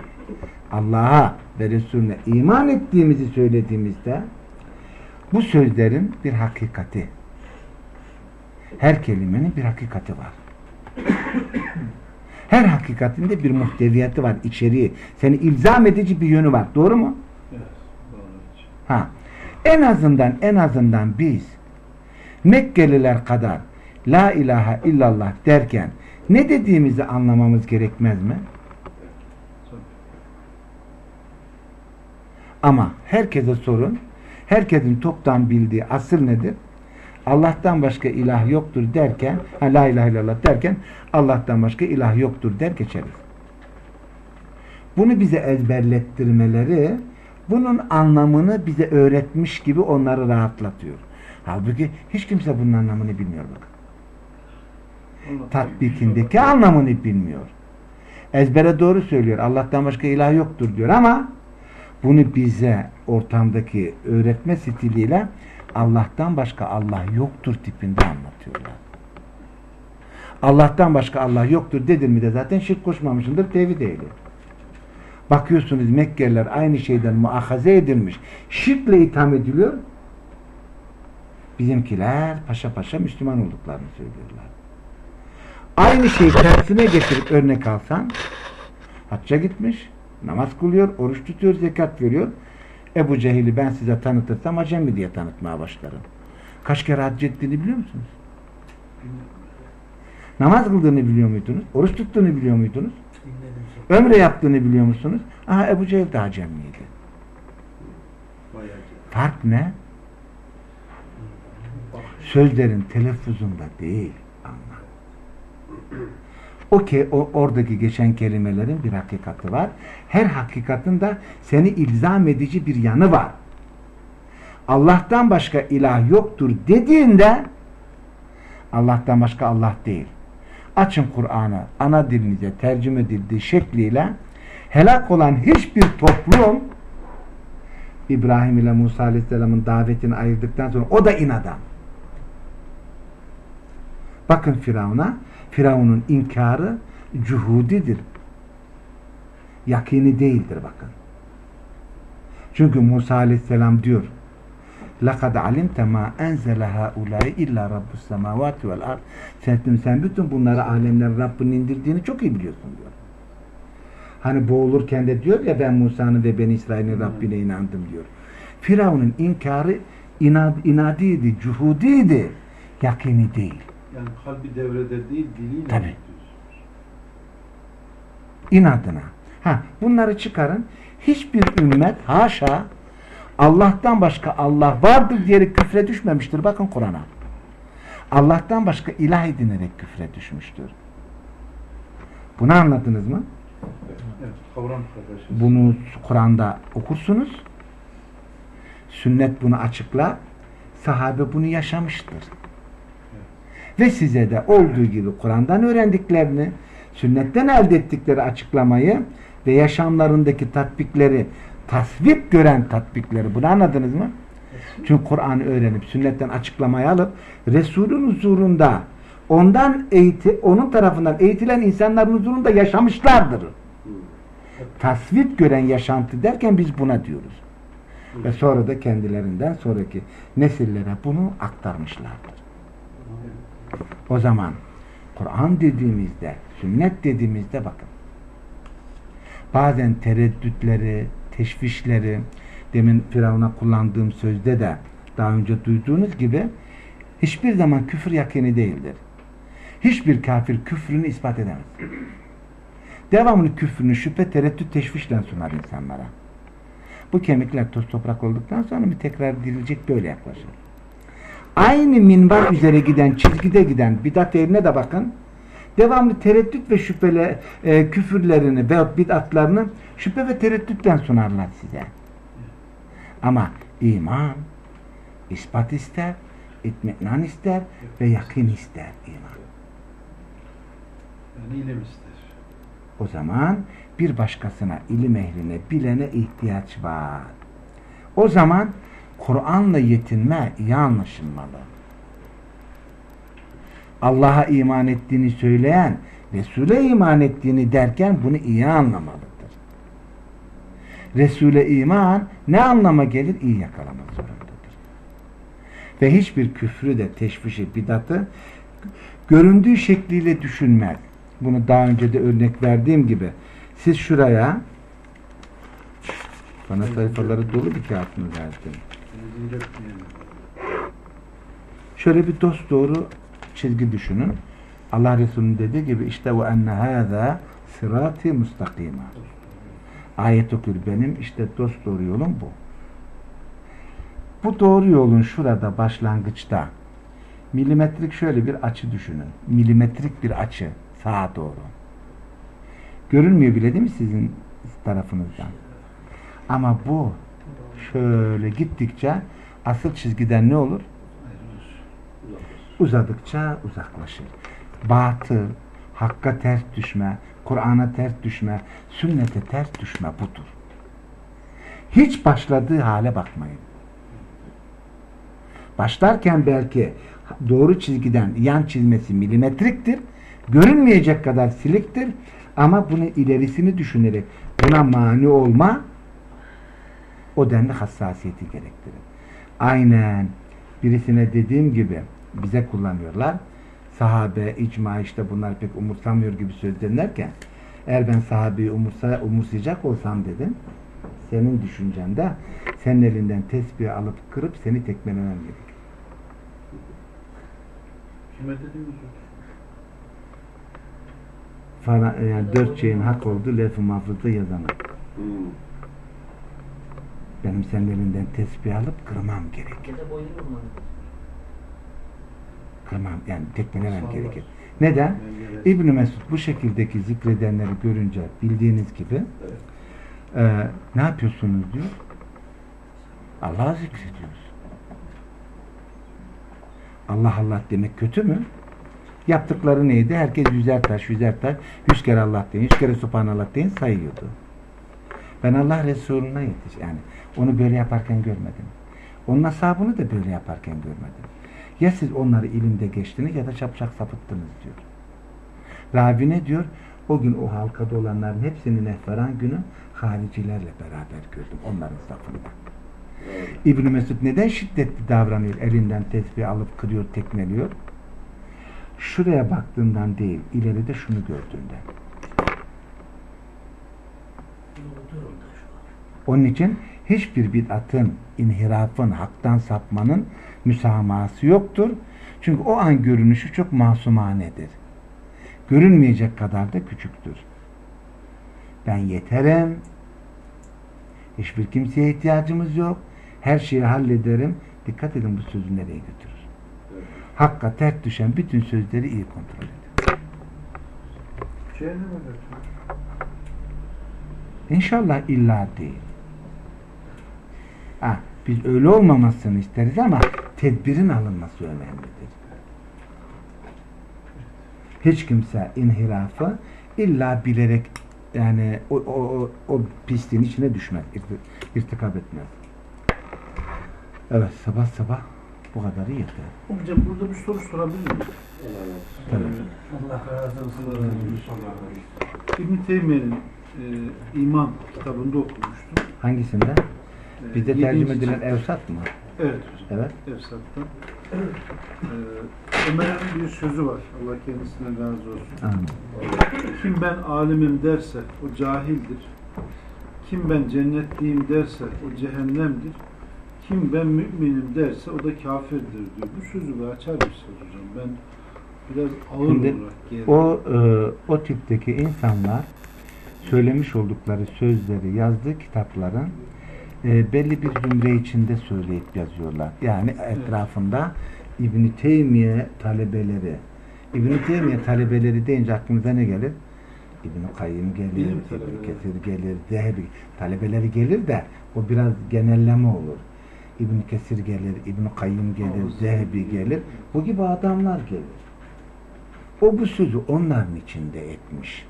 Allah'a ve Resulüne iman ettiğimizi söylediğimizde bu sözlerin bir hakikati her kelimenin bir hakikati var. Her hakikatinde bir muhteviyatı var, içeriği. Seni ilzam edici bir yönü var. Doğru mu? Evet, doğru. Ha. En azından en azından biz Mekkeliler kadar La ilahe illallah derken ne dediğimizi anlamamız gerekmez mi? Tabii. Ama herkese sorun. Herkesin toptan bildiği asıl nedir? Allah'tan başka ilah yoktur derken, ha, la ilahe illallah derken Allah'tan başka ilah yoktur der geçeriz. Bunu bize ezberlettirmeleri bunun anlamını bize öğretmiş gibi onları rahatlatıyor. Halbuki hiç kimse bunun anlamını bilmiyor bak. Tatbikindeki anlamını bilmiyor. Ezbere doğru söylüyor. Allah'tan başka ilah yoktur diyor ama bunu bize ortamdaki öğretme stiliyle Allah'tan başka Allah yoktur tipinde anlatıyorlar. Allah'tan başka Allah yoktur dedim mi de zaten şirk koşmamışındır tevhid ehli. Bakıyorsunuz Mekkeliler aynı şeyden muahaze edilmiş. Şirkle itham ediliyor. Bizimkiler paşa paşa Müslüman olduklarını söylüyorlar. Aynı şeyi tersine getirip örnek alsan hacca gitmiş, namaz kılıyor, oruç tutuyor, zekat veriyor. Ebu Cehil'i ben size tanıtırsam Acemi diye tanıtmaya başlarım. Kaç kere hac ettiğini biliyor musunuz? Namaz kıldığını biliyor muydunuz? Oruç tuttuğunu biliyor muydunuz? Ömre yaptığını biliyor musunuz? Aha Ebu Cehil de. Bayağı Fark ne? Sözlerin telaffuzunda değil. Anla. O ki o, oradaki geçen kelimelerin bir hakikati var. Her hakikatin de seni ilzam edici bir yanı var. Allah'tan başka ilah yoktur dediğinde Allah'tan başka Allah değil. Açın Kur'an'ı ana dilinize tercüme edildiği şekliyle helak olan hiçbir toplum İbrahim ile Musa Aleyhisselam'ın davetini ayırdıktan sonra o da inadan. Bakın Firavun'a Firavun'un inkarı cuhudidir Yakini değildir bakın. Çünkü Musa Aleyhisselam diyor لَقَدْ عَلِمْتَ مَا اَنْزَلَ هَؤُلَاءِ اِلَّا رَبُّ السَّمَاوَاتِ وَالْاَرْضِ sen, sen bütün bunları alemler Rabbinin indirdiğini çok iyi biliyorsun diyor. Hani boğulurken de diyor ya ben Musa'nın ve ben İsrail'in Rabbine inandım diyor. Firavun'un inkarı inad, inadiydi, cuhudiydi. Yakini değil. Yani kalbi devrede değil, diliyle Tabii. diyorsunuz. İnadına. Ha, bunları çıkarın. Hiçbir ümmet haşa Allah'tan başka Allah vardır diyerek küfre düşmemiştir. Bakın Kur'an'a. Allah'tan başka ilah edinerek küfre düşmüştür. Bunu anladınız mı? Bunu Kur'an'da okursunuz. Sünnet bunu açıklar. Sahabe bunu yaşamıştır. Ve size de olduğu gibi Kur'an'dan öğrendiklerini, sünnetten elde ettikleri açıklamayı ve yaşamlarındaki tatbikleri, tasvip gören tatbikleri bunu anladınız mı? Çünkü Kur'an'ı öğrenip sünnetten açıklamayı alıp Resul'ün huzurunda ondan eğiti, onun tarafından eğitilen insanların huzurunda yaşamışlardır. Tasvip gören yaşantı derken biz buna diyoruz. Ve sonra da kendilerinden sonraki nesillere bunu aktarmışlardır. O zaman Kur'an dediğimizde, sünnet dediğimizde bakın. Bazen tereddütleri, teşvişleri, demin Firavun'a kullandığım sözde de daha önce duyduğunuz gibi hiçbir zaman küfür yakini değildir. Hiçbir kafir küfrünü ispat edemez. Devamlı küfrünü şüphe, tereddüt, teşvişle sunar insanlara. Bu kemikler toz toprak olduktan sonra bir tekrar dirilecek böyle yaklaşır. Aynı minvar üzere giden, çizgide giden bidat eline de bakın. Devamlı tereddüt ve şüphele e, küfürlerini veyahut bidatlarını şüphe ve tereddütten sunarlar size. Ama iman ispat ister, itminan ister ve yakin ister iman. Yani ilim ister. O zaman bir başkasına, ilim ehline, bilene ihtiyaç var. O zaman Kur'an'la yetinme iyi anlaşılmalı. Allah'a iman ettiğini söyleyen, Resul'e iman ettiğini derken bunu iyi anlamalıdır. Resul'e iman ne anlama gelir? İyi yakalamak zorundadır. Ve hiçbir küfrü de teşvişi, bidatı göründüğü şekliyle düşünmez. Bunu daha önce de örnek verdiğim gibi siz şuraya bana sayfaları dolu bir kağıtını verdim. Şöyle bir dost doğru çizgi düşünün. Allah Resulü'nün dediği gibi işte ve enne hâzâ sırâti mustakîmâ. Ayet okur benim işte dost doğru yolum bu. Bu doğru yolun şurada başlangıçta milimetrik şöyle bir açı düşünün. Milimetrik bir açı sağa doğru. Görünmüyor bile değil mi sizin tarafınızdan? Ama bu şöyle gittikçe asıl çizgiden ne olur? Uzadıkça uzaklaşır. Batıl, hakka ters düşme, Kur'an'a ters düşme, sünnete ters düşme budur. Hiç başladığı hale bakmayın. Başlarken belki doğru çizgiden yan çizmesi milimetriktir, görünmeyecek kadar siliktir ama bunu ilerisini düşünerek buna mani olma o denli hassasiyeti gerektirir. Aynen birisine dediğim gibi bize kullanıyorlar. Sahabe, icma işte bunlar pek umursamıyor gibi söz denirken eğer ben sahabeyi umursa, umursayacak olsam dedim senin düşüncende senin elinden tesbih alıp kırıp seni tekmelemem gerekir. Kime o? Fara, yani dört şeyin hak olduğu lef-i mahfuzda yazana. Benim senin elinden tesbih alıp kırmam gerekir. Ya da vurmalı. Kırmam yani Sallar. gerekir. Neden? İbn Mesud bu şekildeki zikredenleri görünce bildiğiniz gibi e, ne yapıyorsunuz diyor. Allah'ı zikrediyoruz. Allah Allah demek kötü mü? Yaptıkları neydi? Herkes yüzer taş, yüzer taş, yüz kere Allah deyin, yüz kere Subhanallah deyin sayıyordu. Ben Allah Resulüne yetiş. Yani onu böyle yaparken görmedim. Onun ashabını da böyle yaparken görmedim. Ya siz onları ilimde geçtiniz ya da çapçak sapıttınız diyor. Rabi ne diyor? O gün o halkada olanların hepsini nehveran günü haricilerle beraber gördüm. Onların safında. İbn Mesud neden şiddetli davranıyor? Elinden tesbih alıp kırıyor, tekmeliyor. Şuraya baktığından değil, ileride şunu gördüğünden. Onun için hiçbir bid'atın, inhirafın, haktan sapmanın müsamahası yoktur. Çünkü o an görünüşü çok masumanedir. Görünmeyecek kadar da küçüktür. Ben yeterim. Hiçbir kimseye ihtiyacımız yok. Her şeyi hallederim. Dikkat edin bu sözü nereye götürür. Hakka ters düşen bütün sözleri iyi kontrol edin. Götürür. İnşallah illa değil. Ha, biz öyle olmamasını isteriz ama tedbirin alınması önemlidir. Hiç kimse inhirafı illa bilerek yani o, o, o, o pisliğin içine düşmez, irti- irtikap etmez. Evet sabah sabah bu kadarı yeter. Hocam burada bir soru sorabilir miyim? Tabii. Allah razı olsun. İbn-i Teymiye'nin e, iman kitabında okumuştum. Hangisinde? E, Bizde yedinci tercüme edilen evsat mı? Evet hocam. Evet. Efsat'tan. Ee, Ömer'in bir sözü var. Allah kendisine razı olsun. Amin. Kim ben alimim derse o cahildir. Kim ben cennetliyim derse o cehennemdir. Kim ben müminim derse o da kafirdir diyor. Bu sözü bir açar mısınız hocam? Ben biraz ağır Şimdi olarak geldim. O e, o tipteki insanlar söylemiş oldukları sözleri yazdığı kitapların e, belli bir cümle içinde söyleyip yazıyorlar. Yani etrafında İbn Teymiye talebeleri. İbn Teymiye talebeleri deyince aklınıza ne gelir? İbn Kayyim gelir, İbn. Kesir gelir, Zehebi talebeleri gelir de o biraz genelleme olur. İbn Kesir gelir, İbn Kayyim gelir, Zehebi gelir. Bu gibi adamlar gelir. O bu sözü onların içinde etmiş.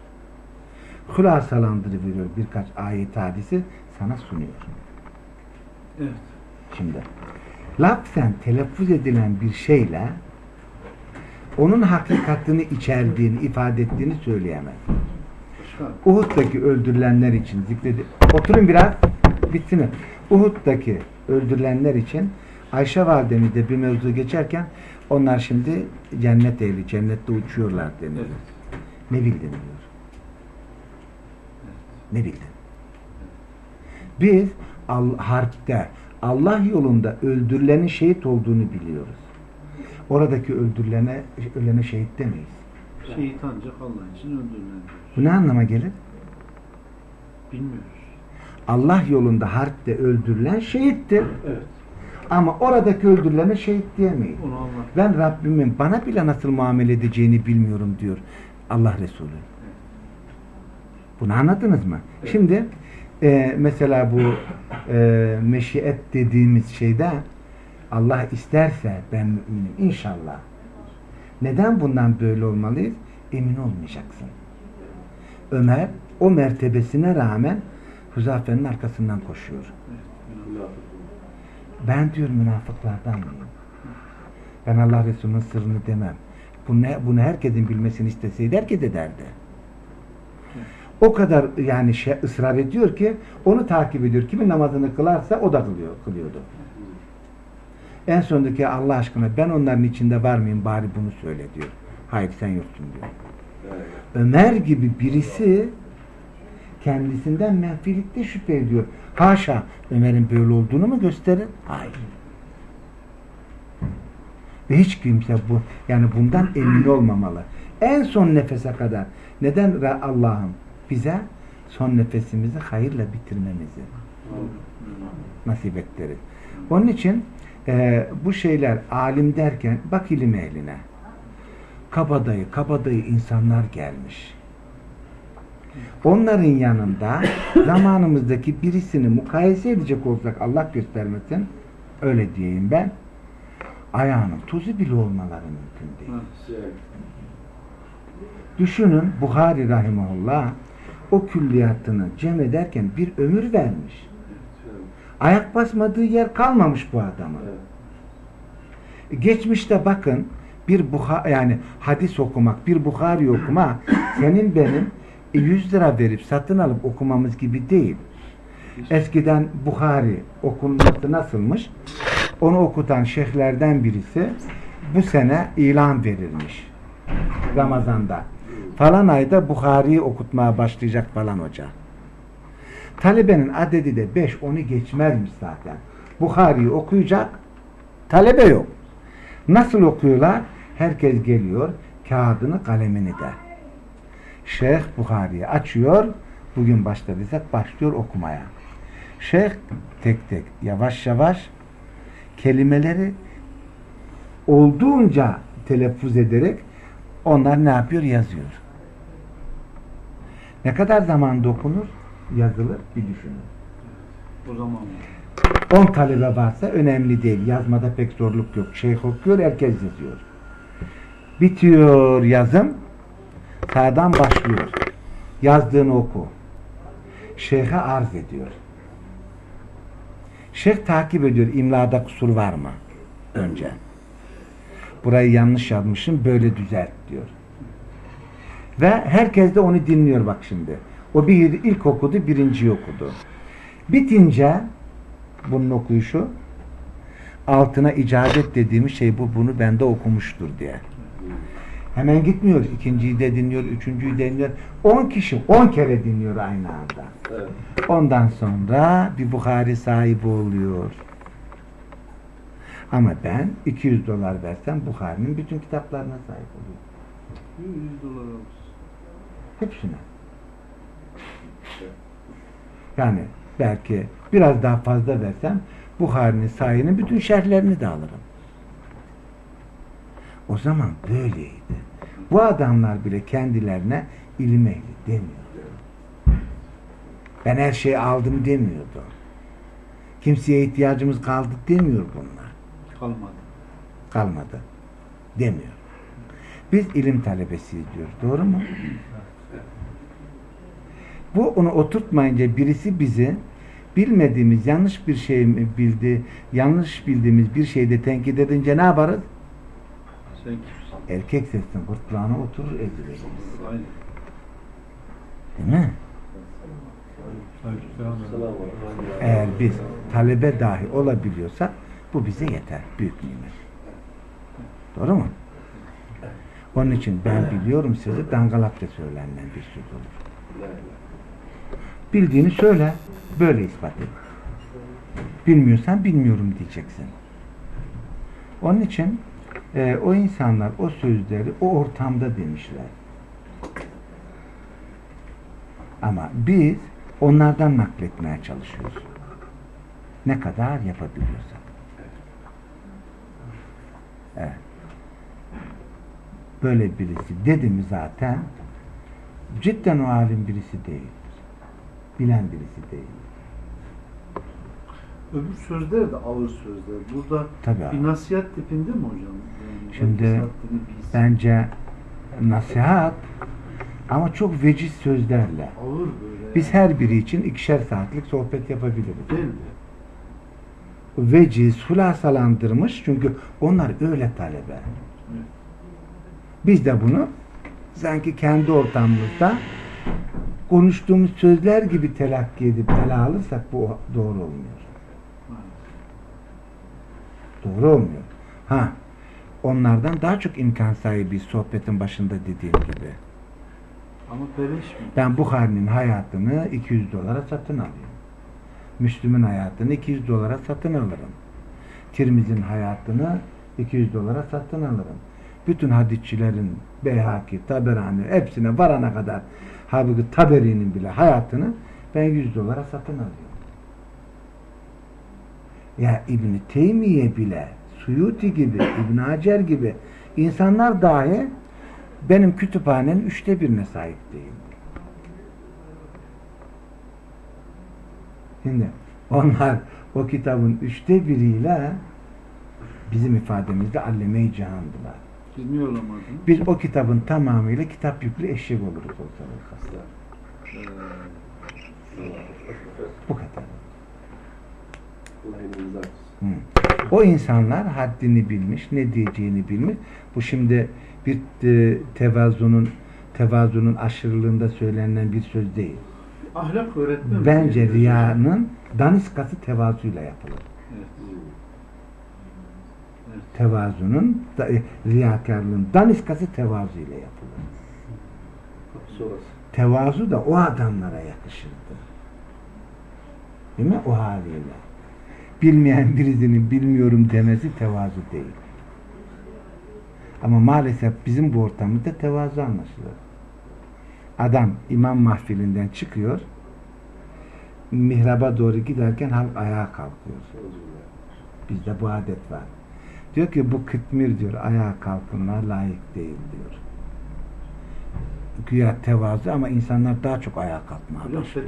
Hülasalandırıveriyor birkaç ayet hadisi sana sunuyor. Evet. Şimdi lafzen telaffuz edilen bir şeyle onun hakikatini içerdiğini, ifade ettiğini söyleyemez. Uhud'daki öldürülenler için zikredi. Oturun biraz. Bitsin. Uhud'daki öldürülenler için Ayşe validemizde bir mevzu geçerken onlar şimdi cennet ehli, cennette uçuyorlar deniyor. Evet. Ne bildin diyor. Ne bildin? Biz harpte Allah yolunda öldürülenin şehit olduğunu biliyoruz. Oradaki öldürülene, ölene şehit demeyiz. Şehit ancak Allah için öldürülen. Bu ne anlama gelir? Bilmiyoruz. Allah yolunda harpte öldürülen şehittir. Evet. Ama oradaki öldürülene şehit diyemeyiz. Ben Rabbimin bana bile nasıl muamele edeceğini bilmiyorum diyor Allah Resulü. Bunu anladınız mı? Şimdi e, mesela bu e, meşiyet dediğimiz şeyde Allah isterse ben müminim inşallah. Neden bundan böyle olmalıyız? Emin olmayacaksın. Ömer o mertebesine rağmen Huzafe'nin arkasından koşuyor. Ben diyor münafıklardan mıyım? Ben Allah Resulü'nün sırrını demem. Bunu, bunu herkesin bilmesini isteseydi herkes ederdi. O kadar yani şey, ısrar ediyor ki onu takip ediyor. Kimin namazını kılarsa o da kılıyor, kılıyordu. En sondaki Allah aşkına ben onların içinde var mıyım bari bunu söyle diyor. Hayır sen yoksun diyor. Ömer gibi birisi kendisinden menfilikte şüphe ediyor. Haşa Ömer'in böyle olduğunu mu gösterir? Hayır. Ve hiç kimse bu yani bundan emin olmamalı. En son nefese kadar. Neden Allah'ım bize son nefesimizi hayırla bitirmemizi nasip ettirir. Onun için e, bu şeyler alim derken bak ilim ehline. Kabadayı, kabadayı insanlar gelmiş. Onların yanında zamanımızdaki birisini mukayese edecek olsak Allah göstermesin öyle diyeyim ben ayağının tuzu bile olmaları mümkün değil. Düşünün Buhari Rahimahullah o külliyatını cem ederken bir ömür vermiş. Ayak basmadığı yer kalmamış bu adamın. Geçmişte bakın bir Buha yani hadis okumak, bir Buhari okuma senin benim 100 lira verip satın alıp okumamız gibi değil. Eskiden Buhari okunması nasılmış? Onu okutan şeyhlerden birisi bu sene ilan verilmiş. Ramazan'da. Falan ayda Buhari'yi okutmaya başlayacak falan hoca. Talebenin adedi de 5 onu geçmezmiş zaten. Buhari'yi okuyacak talebe yok. Nasıl okuyorlar? Herkes geliyor, kağıdını, kalemini de. Şeyh Bukhari'yi açıyor, bugün başladıysak başlıyor okumaya. Şeyh tek tek, yavaş yavaş kelimeleri olduğunca telaffuz ederek onlar ne yapıyor? Yazıyor. Ne kadar zaman dokunur? Yazılır, bir düşünün. O zaman 10 talebe varsa önemli değil. Yazmada pek zorluk yok. Şeyh okuyor, herkes yazıyor. Bitiyor yazım. Sağdan başlıyor. Yazdığını oku. Şeyhe arz ediyor. Şeyh takip ediyor. İmlada kusur var mı? Önce. Burayı yanlış yazmışım. Böyle düzelt diyor. Ve herkes de onu dinliyor bak şimdi. O bir ilk okudu, birinciyi okudu. Bitince bunun okuyuşu altına icabet dediğimiz şey bu bunu bende okumuştur diye. Hemen gitmiyor. İkinciyi de dinliyor, üçüncüyü de dinliyor. On kişi on kere dinliyor aynı anda. Evet. Ondan sonra bir Bukhari sahibi oluyor. Ama ben 200 dolar versem Bukhari'nin bütün kitaplarına sahip oluyorum. 100 dolar alırız. Hepsine. Yani belki biraz daha fazla versem Bukhari'nin sahinin bütün şerhlerini de alırım. O zaman böyleydi. Bu adamlar bile kendilerine ilim ehli demiyordu. Ben her şeyi aldım demiyordu. Kimseye ihtiyacımız kaldı demiyor bunlar. Kalmadı. Kalmadı. Demiyor. Biz ilim talebesiyiz diyor. Doğru mu? Bu onu oturtmayınca birisi bizi bilmediğimiz yanlış bir şey mi bildi, yanlış bildiğimiz bir şeyde tenkit edince ne yaparız? Sen kimsin? Erkek seslen gırtlağına oturur eziliriz. Aynen. Değil mi? Eğer biz talebe dahi olabiliyorsak bu bize yeter. Büyük nimet. Doğru mu? Onun için ben biliyorum sizi dangalakça söylenen bir söz olur. Bildiğini söyle. Böyle ispat et. Bilmiyorsan bilmiyorum diyeceksin. Onun için e, o insanlar o sözleri o ortamda demişler. Ama biz onlardan nakletmeye çalışıyoruz. Ne kadar yapabiliyorsak. Evet. Böyle birisi dedi mi zaten cidden o alim birisi değildir. Bilen birisi değil. Öbür sözler de ağır sözler. Burada Tabii abi. bir nasihat tipinde mi hocam? Yani Şimdi Bence nasihat ama çok veciz sözlerle. ağır böyle. Biz her biri için ikişer saatlik sohbet yapabiliriz. Değil mi? Veciz, hulasalandırmış çünkü onlar öyle talebe. Biz de bunu sanki kendi ortamımızda konuştuğumuz sözler gibi telakki edip ele alırsak bu doğru olmuyor. Doğru olmuyor. Ha, onlardan daha çok imkan sahibi sohbetin başında dediğim gibi. Ama beleş mi? Ben Bukhari'nin hayatını 200 dolara satın alayım. Müslüm'ün hayatını 200 dolara satın alırım. Tirmiz'in hayatını 200 dolara satın alırım. Bütün hadisçilerin Beyhaki, Taberani hepsine varana kadar Habib Taberi'nin bile hayatını ben 100 dolara satın alıyorum. Ya İbn Teymiye bile Suyuti gibi, İbn Hacer gibi insanlar dahi benim kütüphanenin üçte birine sahip değil. Şimdi onlar o kitabın üçte biriyle bizim ifademizde alleme-i cihandılar. Bilmiyorum adını. Biz o kitabın tamamıyla kitap yüklü eşek oluruz ortalıkta. Bu kadar. Hı. O insanlar haddini bilmiş, ne diyeceğini bilmiş. Bu şimdi bir e, tevazunun tevazunun aşırılığında söylenen bir söz değil. Ahlak öğretmen? Bence riyanın daniskası tevazuyla yapılır. Evet. Tevazunun, e, riyakarlığın daniskası tevazuyla yapılır. Kapısı orası. Tevazu da o adamlara yakışırdı. Değil mi? O haliyle. Bilmeyen birisinin bilmiyorum demesi tevazu değil. Ama maalesef bizim bu ortamımızda tevazu anlaşılır. Adam imam mahfilinden çıkıyor, mihraba doğru giderken halk ayağa kalkıyor. Bizde bu adet var. Diyor ki bu kıtmir diyor ayağa kalkınlar layık değil diyor. Güya tevazu ama insanlar daha çok ayağa kalkmaya başlıyor.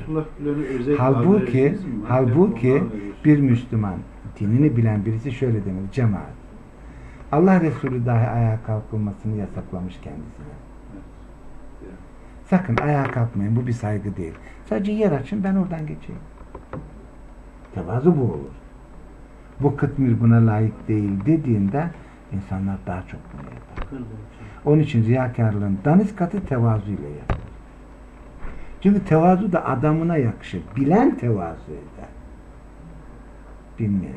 Halbuki halbuki bir Müslüman dinini bilen birisi şöyle demeli cemaat. Allah Resulü dahi ayağa kalkılmasını yasaklamış kendisine. Sakın ayağa kalkmayın. Bu bir saygı değil. Sadece yer açın ben oradan geçeyim. Tevazu bu olur. Bu kıtmir buna layık değil dediğinde insanlar daha çok bunu yapar. Onun için riyakarlığın daniskatı tevazu ile yapılır. Çünkü tevazu da adamına yakışır. Bilen tevazu eder. Bilmeyen.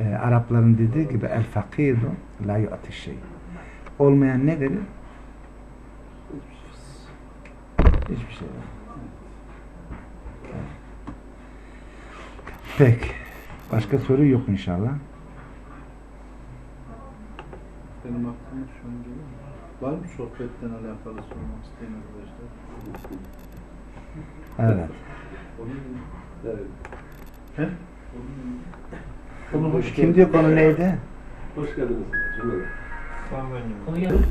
Ee, Arapların dediği gibi el fakiru la yu'ti şey. Olmayan ne verir? Hiçbir şey vermez. Peki. Başka soru yok inşallah. Benim aklıma şu an geliyor. Var mı sohbetten alakalı sormak isteyen arkadaşlar? Evet. Evet. He? Konu hoş Kim diyor konu neydi? Hoş geldiniz. Cumhuriyet. Konu yarım.